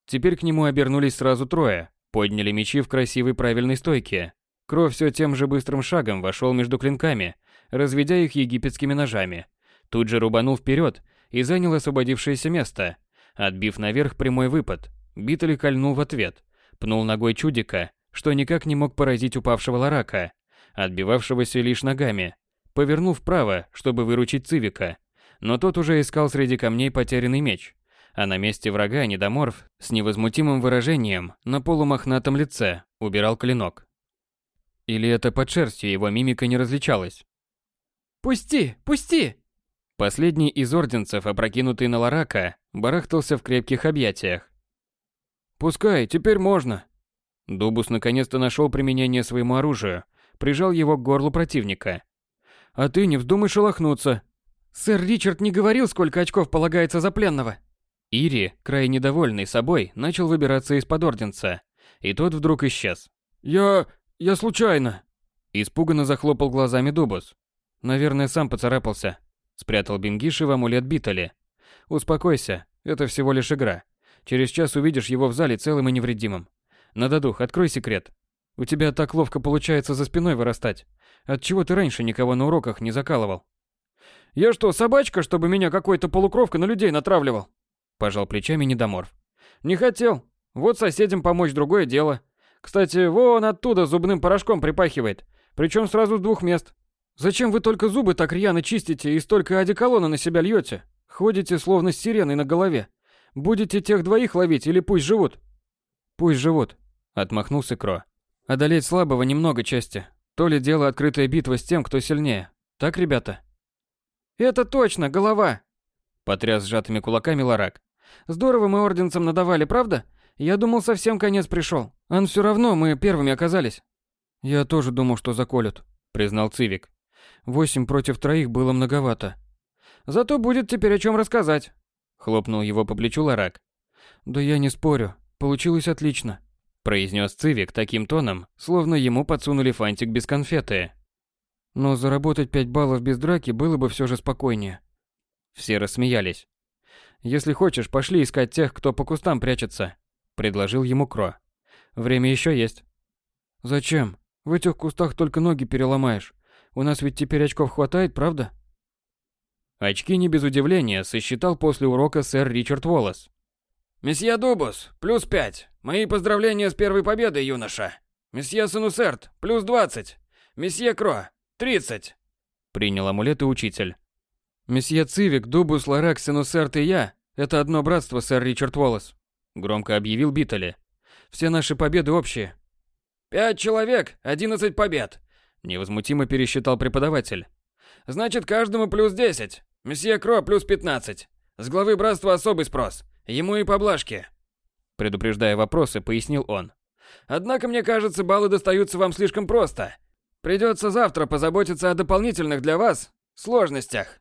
A: Теперь к нему обернулись сразу трое, подняли мечи в красивой правильной стойке. Кро все тем же быстрым шагом вошел между клинками, разведя их египетскими ножами. Тут же рубанул вперед и занял освободившееся место, отбив наверх прямой выпад. Битали кольнул в ответ, пнул ногой чудика, что никак не мог поразить упавшего ларака, отбивавшегося лишь ногами. Повернул вправо, чтобы выручить Цивика, но тот уже искал среди камней потерянный меч, а на месте врага недоморф с невозмутимым выражением на полумохнатом лице убирал клинок. Или это под шерстью его мимика не различалась?
C: «Пусти! Пусти!»
A: Последний из орденцев, опрокинутый на Ларака, барахтался в крепких объятиях.
C: «Пускай, теперь можно!»
A: Дубус наконец-то нашел применение своему оружию, прижал его к горлу противника.
C: «А ты не вздумай шелохнуться!»
B: «Сэр Ричард не говорил, сколько очков полагается за пленного!»
A: Ири, крайне довольный собой, начал выбираться из-под орденца, и тот вдруг исчез.
C: «Я... я случайно!»
A: Испуганно захлопал глазами Дубус. Наверное, сам поцарапался. Спрятал Бингиши в амулет Битали. Успокойся, это всего лишь игра. Через час увидишь его в зале целым и невредимым. Нададух, открой секрет. У тебя так ловко получается за спиной вырастать. Отчего ты раньше никого на уроках не закалывал?
C: Я что, собачка, чтобы меня какой-то полукровка на людей натравливал?
A: Пожал плечами недоморф.
C: Не хотел. Вот соседям помочь другое дело. Кстати, вон оттуда зубным порошком припахивает. Причем сразу с двух мест. Зачем вы только зубы так рьяно чистите и столько одеколона на себя льете? Ходите словно с сиреной на голове. Будете тех двоих ловить или пусть живут?
A: Пусть живут, отмахнулся Кро. Одолеть слабого немного части. То ли дело открытая битва с тем, кто сильнее. Так, ребята?
C: Это точно, голова.
A: Потряс сжатыми кулаками Ларак.
B: Здорово мы орденцам надавали, правда? Я думал, совсем конец пришел. А все равно мы первыми оказались.
A: Я тоже думал, что заколют, признал Цивик. Восемь против троих было многовато.
C: Зато будет теперь о чем рассказать.
A: Хлопнул его по плечу Ларак.
B: Да я не спорю. Получилось отлично.
A: Произнес Цивик таким тоном, словно ему подсунули фантик без конфеты.
B: Но заработать пять баллов без драки было бы все же спокойнее.
A: Все рассмеялись. «Если хочешь, пошли искать тех, кто по кустам прячется», — предложил ему Кро. «Время еще есть».
B: «Зачем? В этих кустах только ноги переломаешь. У нас ведь теперь очков хватает, правда?»
A: Очки не без удивления сосчитал после урока сэр Ричард Уоллес.
C: «Месье Дубус, плюс пять. Мои поздравления с первой победой, юноша. Месье Санусерт, плюс двадцать. Месье Кро, 30.
A: Принял амулеты учитель. Месье Цивик, Дубус, Ларак, Синусерт и я – это одно братство, сэр Ричард Уоллес. Громко объявил Биттели. Все наши победы общие.
C: Пять человек, одиннадцать побед.
A: Невозмутимо пересчитал преподаватель.
C: Значит, каждому плюс десять. Месье Кро плюс пятнадцать. С главы братства особый спрос. Ему и поблажки.
A: Предупреждая вопросы, пояснил он.
C: Однако, мне кажется, баллы достаются вам слишком просто. Придется завтра позаботиться о дополнительных для вас сложностях.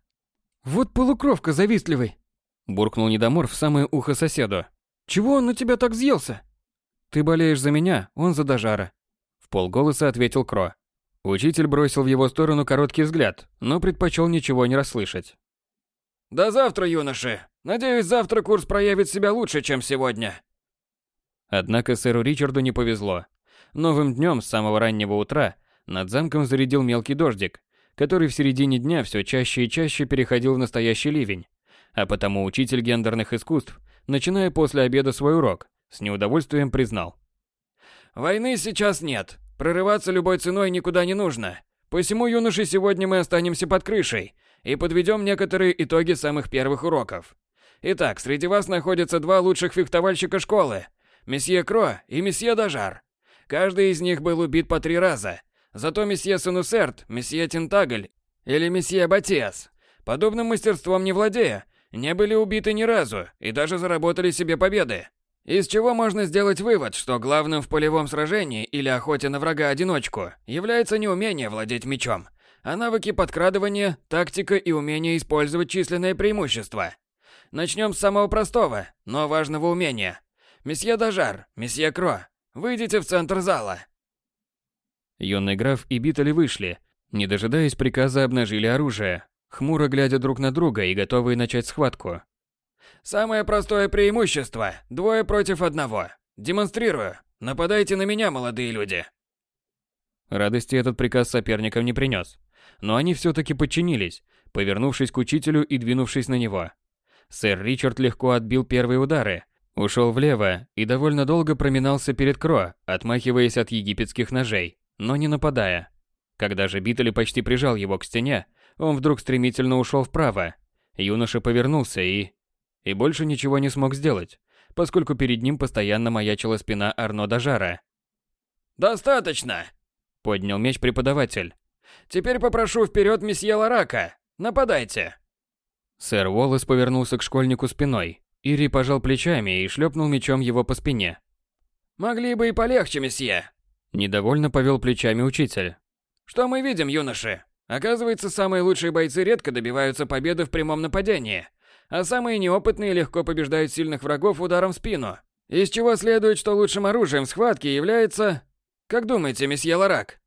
B: Вот полукровка завистливый.
A: Буркнул недомор в самое ухо соседу.
B: Чего он на тебя так взъелся?
A: Ты болеешь за меня, он за Дажара. В полголоса ответил Кро. Учитель бросил в его сторону короткий взгляд, но предпочел ничего не расслышать.
C: До завтра, юноши. Надеюсь, завтра курс проявит себя лучше, чем сегодня.
A: Однако сэру Ричарду не повезло. Новым днем с самого раннего утра над замком зарядил мелкий дождик, который в середине дня все чаще и чаще переходил в настоящий ливень. А потому учитель гендерных искусств, начиная после обеда свой урок, с неудовольствием признал.
C: «Войны сейчас нет. Прорываться любой ценой никуда не нужно. Посему, юноши, сегодня мы останемся под крышей и подведем некоторые итоги самых первых уроков. Итак, среди вас находятся два лучших фехтовальщика школы – месье Кро и месье Дажар. Каждый из них был убит по три раза. Зато месье Санусерт, месье Тентагль или месье Батиас, подобным мастерством не владея, не были убиты ни разу и даже заработали себе победы. Из чего можно сделать вывод, что главным в полевом сражении или охоте на врага-одиночку является не умение владеть мечом, а навыки подкрадывания, тактика и умение использовать численное преимущество. Начнем с самого простого, но важного умения Месье Дажар, месье Кро, выйдите в центр зала.
A: Юный граф и Битали вышли, не дожидаясь приказа обнажили оружие, хмуро глядя друг на друга и готовые начать схватку.
C: Самое простое преимущество – двое против одного. Демонстрирую. Нападайте на меня, молодые люди.
A: Радости этот приказ соперникам не принес, но они все-таки подчинились, повернувшись к учителю и двинувшись на него. Сэр Ричард легко отбил первые удары, Ушел влево и довольно долго проминался перед Кро, отмахиваясь от египетских ножей, но не нападая. Когда же Биттель почти прижал его к стене, он вдруг стремительно ушел вправо. Юноша повернулся и... И больше ничего не смог сделать, поскольку перед ним постоянно маячила спина Арно Дажара.
C: «Достаточно!» – поднял меч преподаватель. «Теперь попрошу вперед месье Ларака. Нападайте!»
A: Сэр Уоллес повернулся к школьнику спиной, Ири пожал плечами и шлепнул мечом его по спине.
C: «Могли бы и полегче, месье!»
A: Недовольно повел плечами учитель.
C: «Что мы видим, юноши? Оказывается, самые лучшие бойцы редко добиваются победы в прямом нападении, а самые неопытные легко побеждают сильных врагов ударом в спину. Из чего следует, что лучшим оружием в схватке является... Как думаете, месье Ларак?»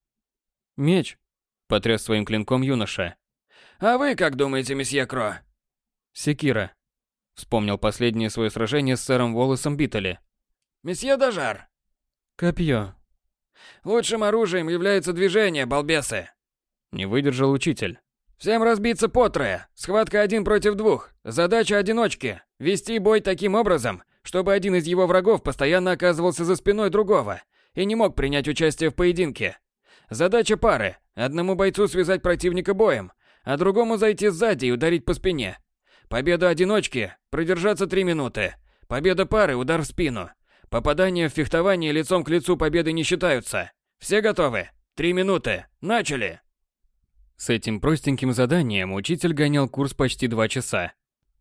A: «Меч», — потряс своим клинком юноша.
C: «А вы как думаете, месье Кро?»
A: «Секира», Вспомнил последнее свое сражение с сэром Волосом Биттеле.
C: «Месье Дажар!»
A: «Копье».
C: «Лучшим оружием является движение, балбесы!»
A: Не выдержал учитель.
C: «Всем разбиться по трое. Схватка один против двух. Задача одиночки. Вести бой таким образом, чтобы один из его врагов постоянно оказывался за спиной другого и не мог принять участие в поединке. Задача пары. Одному бойцу связать противника боем, а другому зайти сзади и ударить по спине. Победа одиночки – продержаться 3 минуты. Победа пары – удар в спину. Попадания в фехтование лицом к лицу победы не считаются. Все готовы? Три минуты. Начали!
A: С этим простеньким заданием учитель гонял курс почти два часа,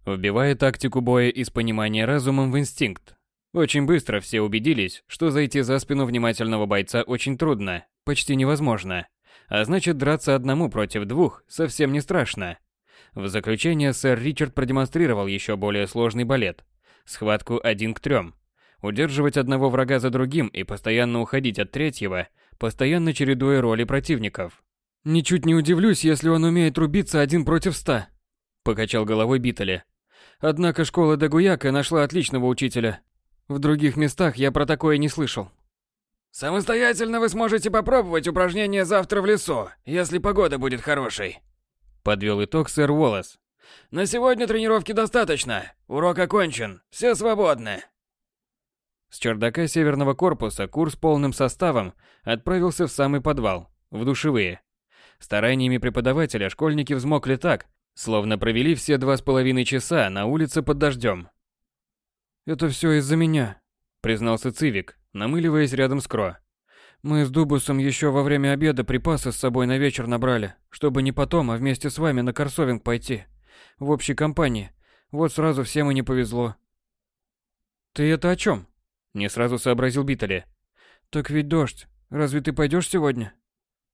A: вбивая тактику боя из понимания разумом в инстинкт. Очень быстро все убедились, что зайти за спину внимательного бойца очень трудно, почти невозможно. А значит, драться одному против двух совсем не страшно. В заключение сэр Ричард продемонстрировал еще более сложный балет. Схватку один к трем. Удерживать одного врага за другим и постоянно уходить от третьего, постоянно чередуя роли противников.
B: «Ничуть не удивлюсь, если он умеет рубиться один против ста», –
A: покачал головой Биттеле.
B: «Однако школа Дагуяка нашла отличного учителя. В других местах я про такое не слышал».
C: «Самостоятельно вы сможете попробовать упражнение завтра в лесу, если погода будет хорошей»,
A: Подвел итог сэр Уоллес.
C: На сегодня тренировки достаточно. Урок окончен. Все свободны.
A: С чердака северного корпуса курс полным составом отправился в самый подвал, в душевые. Стараниями преподавателя школьники взмокли так, словно провели все два с половиной часа на улице под дождем.
B: «Это все из-за меня», — признался Цивик, намыливаясь рядом с Кро. «Мы с Дубусом еще во время обеда припасы с собой на вечер набрали, чтобы не потом, а вместе с вами на Корсовинг пойти. В общей компании. Вот сразу всем и не повезло».
A: «Ты это о чем? Не сразу сообразил Битали.
B: «Так ведь дождь. Разве ты пойдешь сегодня?»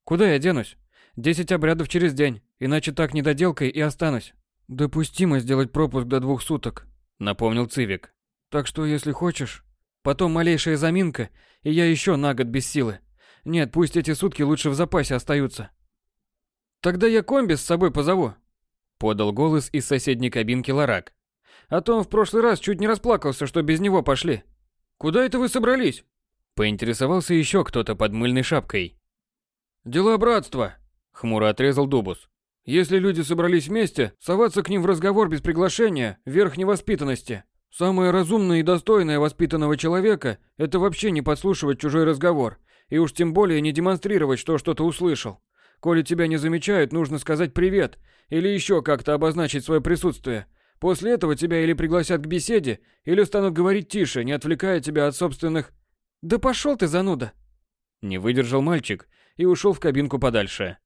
A: «Куда я денусь? Десять обрядов через день, иначе так недоделкой и останусь».
B: «Допустимо сделать пропуск до двух суток», —
A: напомнил Цивик.
B: «Так что, если хочешь, потом малейшая заминка, и я еще на год без силы. Нет, пусть эти сутки лучше в запасе остаются».
A: «Тогда я комби с собой позову», — подал голос из соседней кабинки Ларак. «А то он в прошлый раз чуть не расплакался, что без него пошли». «Куда это вы собрались?» Поинтересовался еще кто-то под мыльной шапкой.
C: «Дела братства», — хмуро отрезал Дубус. «Если люди собрались вместе, соваться к ним в разговор без приглашения — верх невоспитанности. Самое разумное и достойное воспитанного человека — это вообще не подслушивать чужой разговор, и уж тем более не демонстрировать, что что-то услышал. Коли тебя не замечают, нужно сказать «привет» или еще как-то обозначить свое присутствие. После этого тебя или пригласят к беседе, или станут говорить тише, не отвлекая тебя от собственных
B: да пошел ты, зануда.
A: Не выдержал мальчик и ушел в кабинку подальше.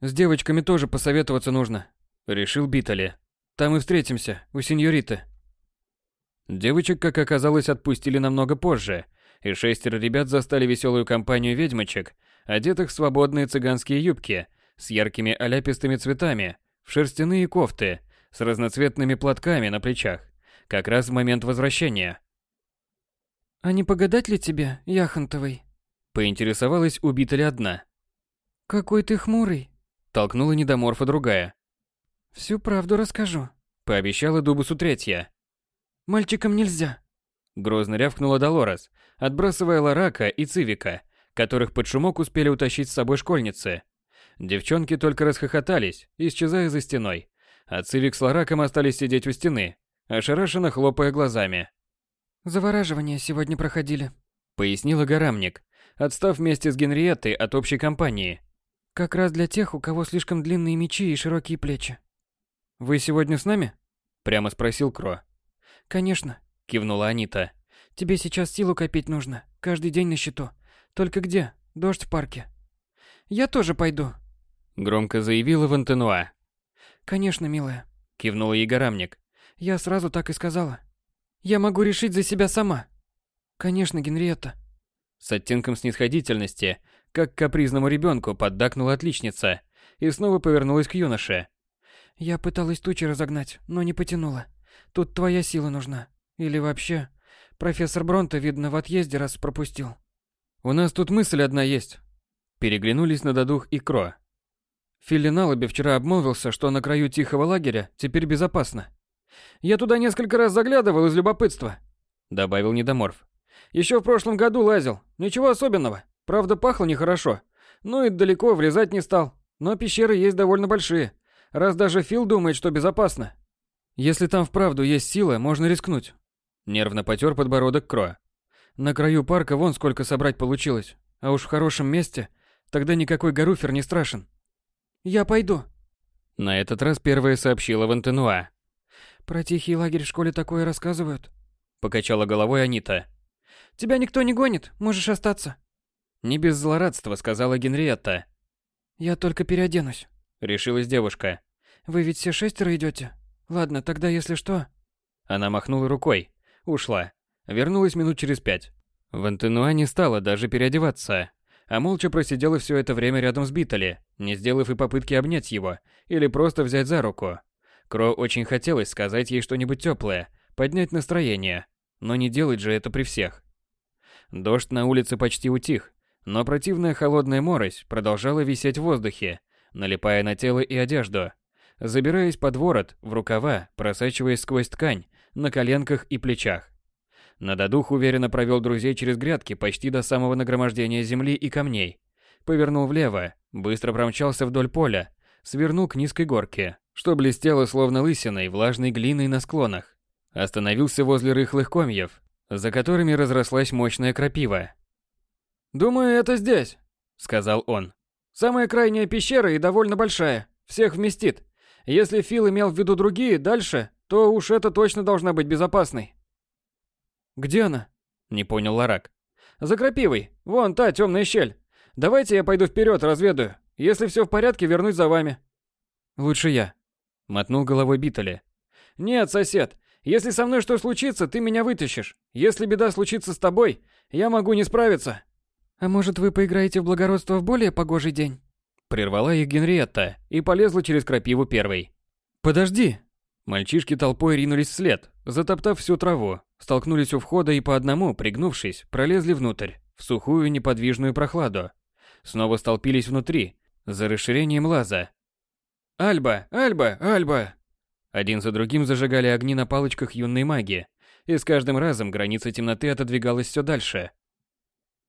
B: С девочками тоже посоветоваться нужно, решил Битали. Там и встретимся, у сеньориты.
A: Девочек, как оказалось, отпустили намного позже, и шестеро ребят застали веселую компанию ведьмочек, одетых в свободные цыганские юбки с яркими аляпистыми цветами, в шерстяные кофты, с разноцветными платками на плечах, как раз в момент возвращения.
B: «А не погадать ли тебе, Яхонтовой?»
A: Поинтересовалась, убита ли одна.
B: «Какой ты хмурый!»
A: Толкнула недоморфа другая.
B: «Всю правду расскажу», —
A: пообещала Дубусу третья.
B: «Мальчикам нельзя!»
A: Грозно рявкнула Долорес, отбрасывая Ларака и Цивика, которых под шумок успели утащить с собой школьницы. Девчонки только расхохотались, исчезая за стеной, а Цивик с Лараком остались сидеть у стены, ошарашенно хлопая глазами.
B: Завораживание сегодня проходили,
A: пояснила Гарамник, отстав вместе с Генриеттой от общей компании.
B: Как раз для тех, у кого слишком длинные мечи и широкие плечи.
A: Вы сегодня с нами? прямо спросил Кро.
B: Конечно,
A: кивнула Анита.
B: Тебе сейчас силу копить нужно, каждый день на счету. Только где? Дождь в парке. Я тоже пойду,
A: громко заявила Вантенуа.
B: Конечно, милая,
A: кивнула Егорамник.
B: Я сразу так и сказала. Я могу решить за себя сама. Конечно, Генриетта.
A: С оттенком снисходительности, как капризному ребенку, поддакнула отличница и снова повернулась к юноше.
B: Я пыталась тучи разогнать, но не потянула. Тут твоя сила нужна. Или вообще, профессор Бронто, видно, в отъезде раз пропустил.
A: У нас тут мысль одна есть. Переглянулись на Дадух и Кро.
B: Филли Налаби вчера обмолвился, что на краю тихого лагеря теперь безопасно.
C: Я туда несколько раз заглядывал из любопытства, добавил Недоморф. Еще в прошлом году лазил. Ничего особенного. Правда, пахло нехорошо. Ну и далеко влезать не стал. Но пещеры есть довольно большие. Раз даже Фил думает, что безопасно.
B: Если там вправду есть сила, можно рискнуть.
A: Нервно потер подбородок Кро.
B: На краю парка вон сколько собрать получилось. А уж в хорошем месте, тогда никакой Гаруфер не страшен. Я пойду.
A: На этот раз первая сообщила Вантенуа.
B: Про тихий лагерь в школе такое рассказывают?
A: Покачала головой Анита.
B: Тебя никто не гонит, можешь остаться.
A: Не без злорадства, сказала Генриетта.
B: Я только переоденусь.
A: Решилась девушка.
B: Вы ведь все шестеро идете? Ладно, тогда если что...
A: Она махнула рукой. Ушла. Вернулась минут через пять. Вантенуа не стала даже переодеваться, а молча просидела все это время рядом с Битали, не сделав и попытки обнять его или просто взять за руку. Кро очень хотелось сказать ей что-нибудь теплое, поднять настроение, но не делать же это при всех. Дождь на улице почти утих, но противная холодная морось продолжала висеть в воздухе, налипая на тело и одежду, забираясь под ворот, в рукава, просачиваясь сквозь ткань, на коленках и плечах. Нададух уверенно провел друзей через грядки почти до самого нагромождения земли и камней. Повернул влево, быстро промчался вдоль поля, свернул к низкой горке, что блестело словно лысиной влажной глиной на склонах. Остановился возле рыхлых комьев, за которыми разрослась мощная крапива.
C: «Думаю, это здесь», —
A: сказал он.
C: Самая крайняя пещера и довольно большая. Всех вместит. Если Фил имел в виду другие дальше, то уж это точно должна быть безопасной. Где она? Не понял Ларак. За крапивой. Вон та темная щель. Давайте я пойду вперед, разведаю. Если все в порядке, вернусь за вами. Лучше я. Мотнул головой Битали. Нет, сосед. Если со мной что случится, ты меня вытащишь. Если беда случится с тобой, я могу не справиться.
B: А может, вы поиграете в благородство в более погожий день?
C: Прервала их Генриетта и полезла через крапиву первой. Подожди. Мальчишки толпой ринулись вслед, затоптав всю траву, столкнулись у входа и по одному, пригнувшись, пролезли внутрь, в сухую неподвижную прохладу. Снова столпились внутри, за расширением лаза. «Альба! Альба! Альба!» Один за другим зажигали огни на палочках юной маги, и с каждым разом граница темноты отодвигалась все дальше.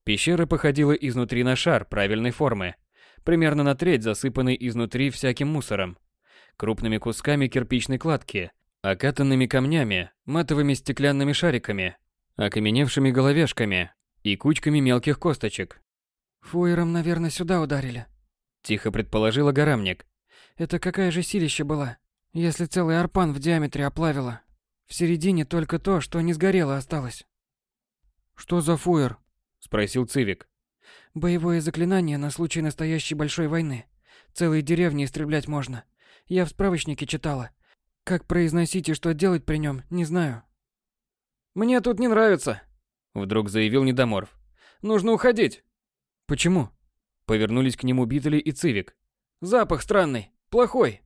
C: Пещера походила изнутри на шар правильной формы, примерно на треть засыпанный изнутри всяким мусором, крупными кусками кирпичной кладки, окатанными камнями, матовыми стеклянными шариками, окаменевшими головешками и кучками мелких косточек.
B: «Фуером, наверное, сюда ударили», –
C: тихо предположила горамник.
B: «Это какая же силища была, если целый арпан в диаметре оплавило? В середине только то, что не сгорело, осталось».
C: «Что за фуер?» – спросил Цивик.
B: «Боевое заклинание на случай настоящей большой войны. Целые деревни истреблять можно. Я в справочнике читала. Как произносить и что делать при нем, не знаю.
C: Мне тут не нравится, вдруг заявил Недоморф. Нужно уходить. Почему? Повернулись к нему Битали и Цивик. Запах странный, плохой.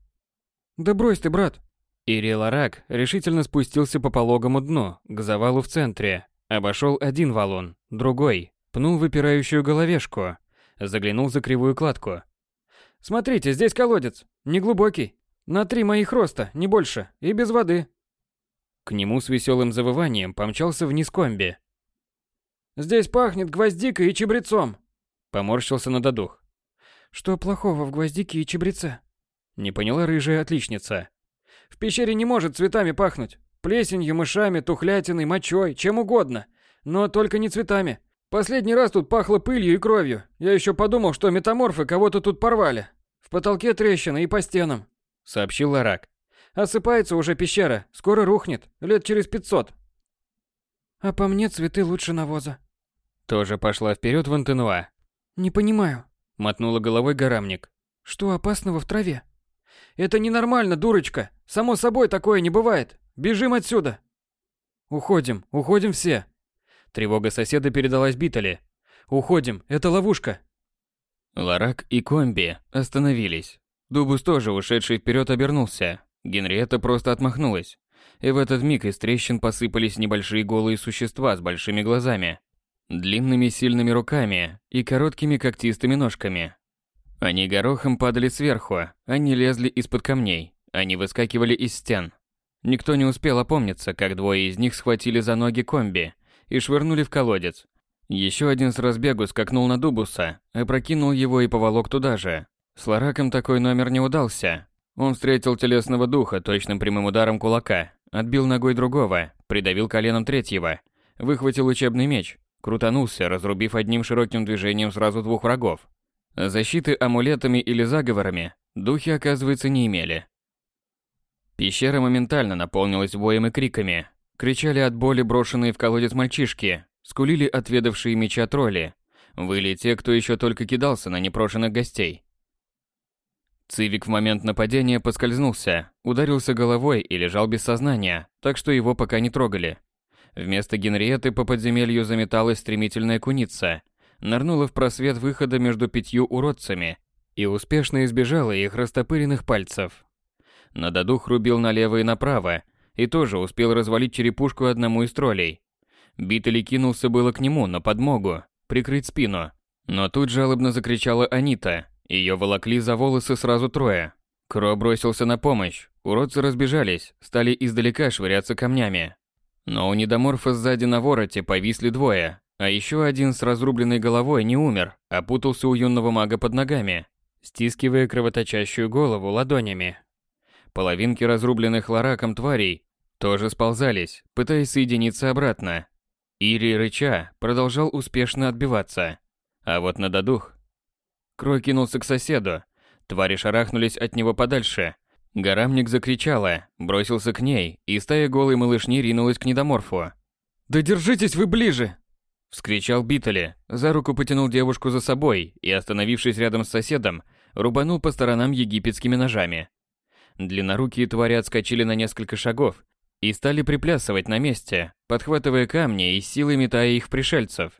B: Да брось ты, брат.
C: Ири Ларак решительно спустился по пологому дну, к завалу в центре. Обошел один валун, другой, пнул выпирающую головешку, заглянул за кривую кладку. Смотрите, здесь колодец. Неглубокий. На три моих роста, не больше. И без воды. К нему с веселым завыванием помчался вниз комби. Здесь пахнет гвоздикой и чебрецом. Поморщился на додух.
B: Что плохого в гвоздике и чебреце?
C: Не поняла рыжая отличница. В пещере не может цветами пахнуть. Плесенью, мышами, тухлятиной, мочой, чем угодно. Но только не цветами. Последний раз тут пахло пылью и кровью. Я еще подумал, что метаморфы кого-то тут порвали. В потолке трещины и по стенам, сообщил Ларак. Осыпается уже пещера, скоро рухнет, лет через пятьсот.
B: А по мне цветы лучше навоза.
C: Тоже пошла вперед Вантенуа.
B: Не понимаю,
C: мотнула головой горамник.
B: Что опасного в траве?
C: Это ненормально, дурочка. Само собой такое не бывает. Бежим отсюда. Уходим, уходим все. Тревога соседа передалась Битали. «Уходим, это ловушка!» Ларак и Комби остановились. Дубус тоже, ушедший вперед, обернулся. Генриетта просто отмахнулась. И в этот миг из трещин посыпались небольшие голые существа с большими глазами, длинными сильными руками и короткими когтистыми ножками. Они горохом падали сверху, они лезли из-под камней, они выскакивали из стен. Никто не успел опомниться, как двое из них схватили за ноги комби и швырнули в колодец. Еще один с разбегу скакнул на Дубуса, опрокинул его и поволок туда же. С Лараком такой номер не удался. Он встретил телесного духа точным прямым ударом кулака, отбил ногой другого, придавил коленом третьего, выхватил учебный меч, крутанулся, разрубив одним широким движением сразу двух врагов. Защиты амулетами или заговорами духи, оказывается, не имели. Пещера моментально наполнилась воем и криками, Кричали от боли брошенные в колодец мальчишки, скулили отведавшие меча тролли, выли те, кто еще только кидался на непрошенных гостей. Цивик в момент нападения поскользнулся, ударился головой и лежал без сознания, так что его пока не трогали. Вместо Генриеты по подземелью заметалась стремительная куница, нырнула в просвет выхода между пятью уродцами и успешно избежала их растопыренных пальцев. Нададух рубил налево и направо, и тоже успел развалить черепушку одному из троллей. Битали кинулся было к нему на подмогу, прикрыть спину. Но тут жалобно закричала Анита. Ее волокли за волосы сразу трое. Кро бросился на помощь. Уродцы разбежались, стали издалека швыряться камнями. Но у недоморфа сзади на вороте повисли двое, а еще один с разрубленной головой не умер, а путался у юного мага под ногами, стискивая кровоточащую голову ладонями. Половинки разрубленных лараком тварей тоже сползались, пытаясь соединиться обратно. Ири рыча продолжал успешно отбиваться. А вот на додух...
A: Крой кинулся к соседу. Твари шарахнулись от него подальше. Горамник закричала, бросился к ней, и стая голой малышни ринулась к недоморфу.
C: «Да держитесь вы ближе!»
A: Вскричал Битали, за руку потянул девушку за собой и, остановившись рядом с соседом, рубанул по сторонам египетскими ножами. Длиннорукие твари отскочили на несколько шагов и стали приплясывать на месте, подхватывая камни и силой метая их в пришельцев.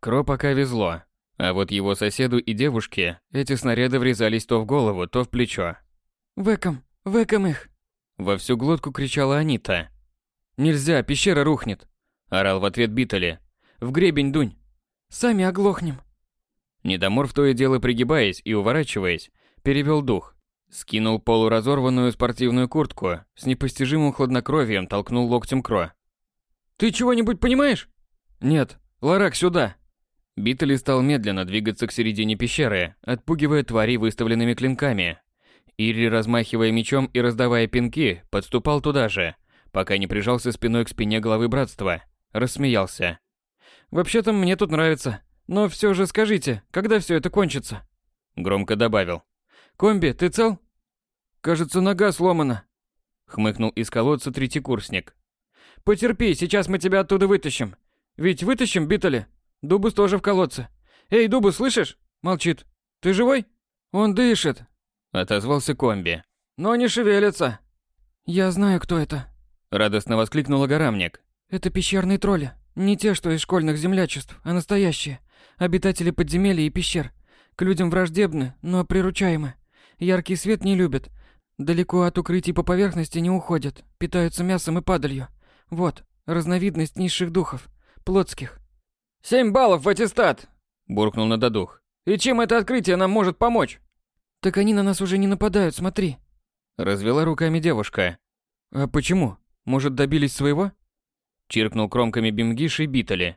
A: Кро пока везло, а вот его соседу и девушке эти снаряды врезались то в голову, то в плечо.
B: «Веком, веком их!»
A: Во всю глотку кричала Анита. «Нельзя, пещера рухнет!» Орал в ответ Битали. В гребень дунь.
B: Сами оглохнем.
A: Недоморф то и дело пригибаясь и уворачиваясь, перевел дух. Скинул полуразорванную спортивную куртку, с непостижимым хладнокровием толкнул локтем Кро.
C: «Ты чего-нибудь понимаешь?»
A: «Нет. Ларак, сюда!» Битали стал медленно двигаться к середине пещеры, отпугивая твари выставленными клинками. Ири, размахивая мечом и раздавая пинки, подступал туда же, пока не прижался спиной к спине главы братства. Рассмеялся.
C: Вообще-то мне тут нравится. Но все же скажите, когда все это кончится?»
A: Громко добавил.
C: «Комби, ты цел?» «Кажется, нога сломана», —
A: хмыкнул из колодца третий курсник.
C: «Потерпи, сейчас мы тебя оттуда вытащим. Ведь вытащим, Битали. Дубус тоже в колодце. Эй, Дубус, слышишь? Молчит. Ты живой? Он дышит», —
A: отозвался комби.
C: «Но не шевелится».
B: «Я знаю, кто это», —
A: радостно воскликнула горамник.
B: «Это пещерные тролли. Не те, что из школьных землячеств, а настоящие. Обитатели подземелий и пещер. К людям враждебны, но приручаемы. Яркий свет не любят. Далеко от укрытий по поверхности не уходят. Питаются мясом и падалью. Вот, разновидность низших духов. Плотских.
C: «Семь баллов в аттестат!»
A: – буркнул на додух.
C: «И чем это открытие нам может помочь?»
B: «Так они на нас уже не нападают, смотри».
A: Развела руками девушка.
C: «А почему? Может, добились своего?»
A: Чиркнул кромками бимгиши битали.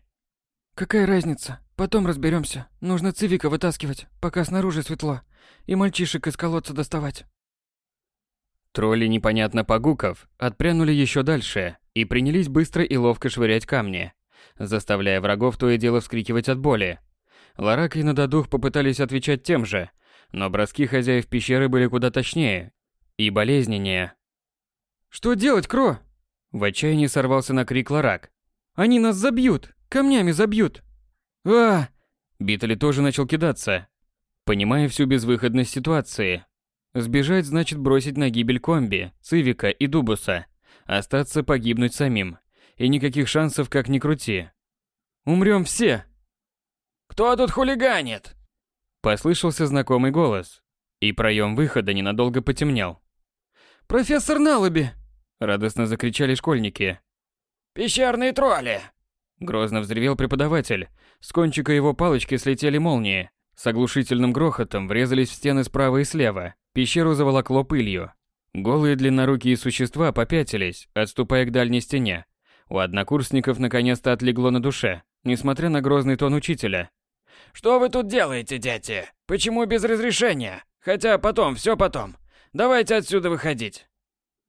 B: Какая разница? Потом разберемся. Нужно цивика вытаскивать, пока снаружи светло, и мальчишек из колодца доставать.
A: Тролли, непонятно погуков, отпрянули еще дальше и принялись быстро и ловко швырять камни, заставляя врагов то и дело вскрикивать от боли. Ларак и Нададух попытались отвечать тем же, но броски хозяев пещеры были куда точнее и болезненнее.
C: «Что делать, Кро?»
A: В отчаянии сорвался на крик Ларак.
C: «Они нас забьют! Камнями забьют!»
A: а Битали тоже начал кидаться, понимая всю безвыходность ситуации. Сбежать значит бросить на гибель комби, цивика и дубуса. Остаться погибнуть самим. И никаких шансов как ни крути. Умрем все.
C: «Кто тут хулиганит?»
A: Послышался знакомый голос. И проем выхода ненадолго потемнел.
C: «Профессор Налаби!»
A: Радостно закричали школьники.
C: «Пещерные тролли!»
A: Грозно взревел преподаватель. С кончика его палочки слетели молнии. С оглушительным грохотом врезались в стены справа и слева. Пещеру заволокло пылью. Голые длиннорукие существа попятились, отступая к дальней стене. У однокурсников наконец-то отлегло на душе, несмотря на грозный тон учителя.
C: «Что вы тут делаете, дети? Почему без разрешения? Хотя потом, все потом. Давайте отсюда выходить».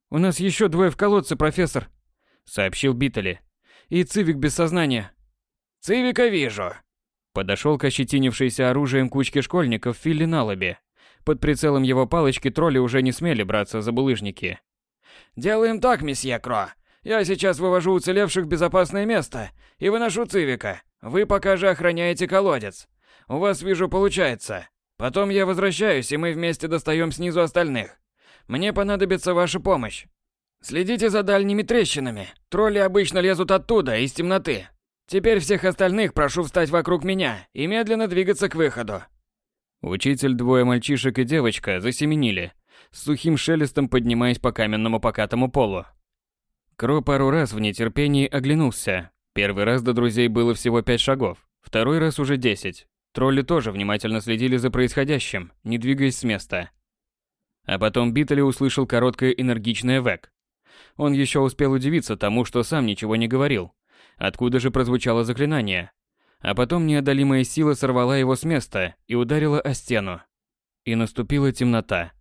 A: «У нас еще двое в колодце, профессор», — сообщил Биттели. «И Цивик без сознания».
C: «Цивика вижу».
A: Подошел к ощетинившейся оружием кучке школьников Филли Налаби. Под прицелом его палочки тролли уже не смели браться за булыжники.
C: «Делаем так, месье Кро. Я сейчас вывожу уцелевших в безопасное место и выношу Цивика. Вы пока же охраняете колодец. У вас, вижу, получается. Потом я возвращаюсь, и мы вместе достаем снизу остальных. Мне понадобится ваша помощь. Следите за дальними трещинами. Тролли обычно лезут оттуда, из темноты. Теперь всех остальных прошу встать вокруг меня и медленно двигаться к выходу.
A: Учитель, двое мальчишек и девочка засеменили, с сухим шелестом поднимаясь по каменному покатому полу. Кро пару раз в нетерпении оглянулся. Первый раз до друзей было всего пять шагов, второй раз уже десять. Тролли тоже внимательно следили за происходящим, не двигаясь с места. А потом Биттель услышал короткое энергичное век. Он еще успел удивиться тому, что сам ничего не говорил. Откуда же прозвучало заклинание? А потом неодолимая сила сорвала его с места и ударила о стену. И наступила темнота.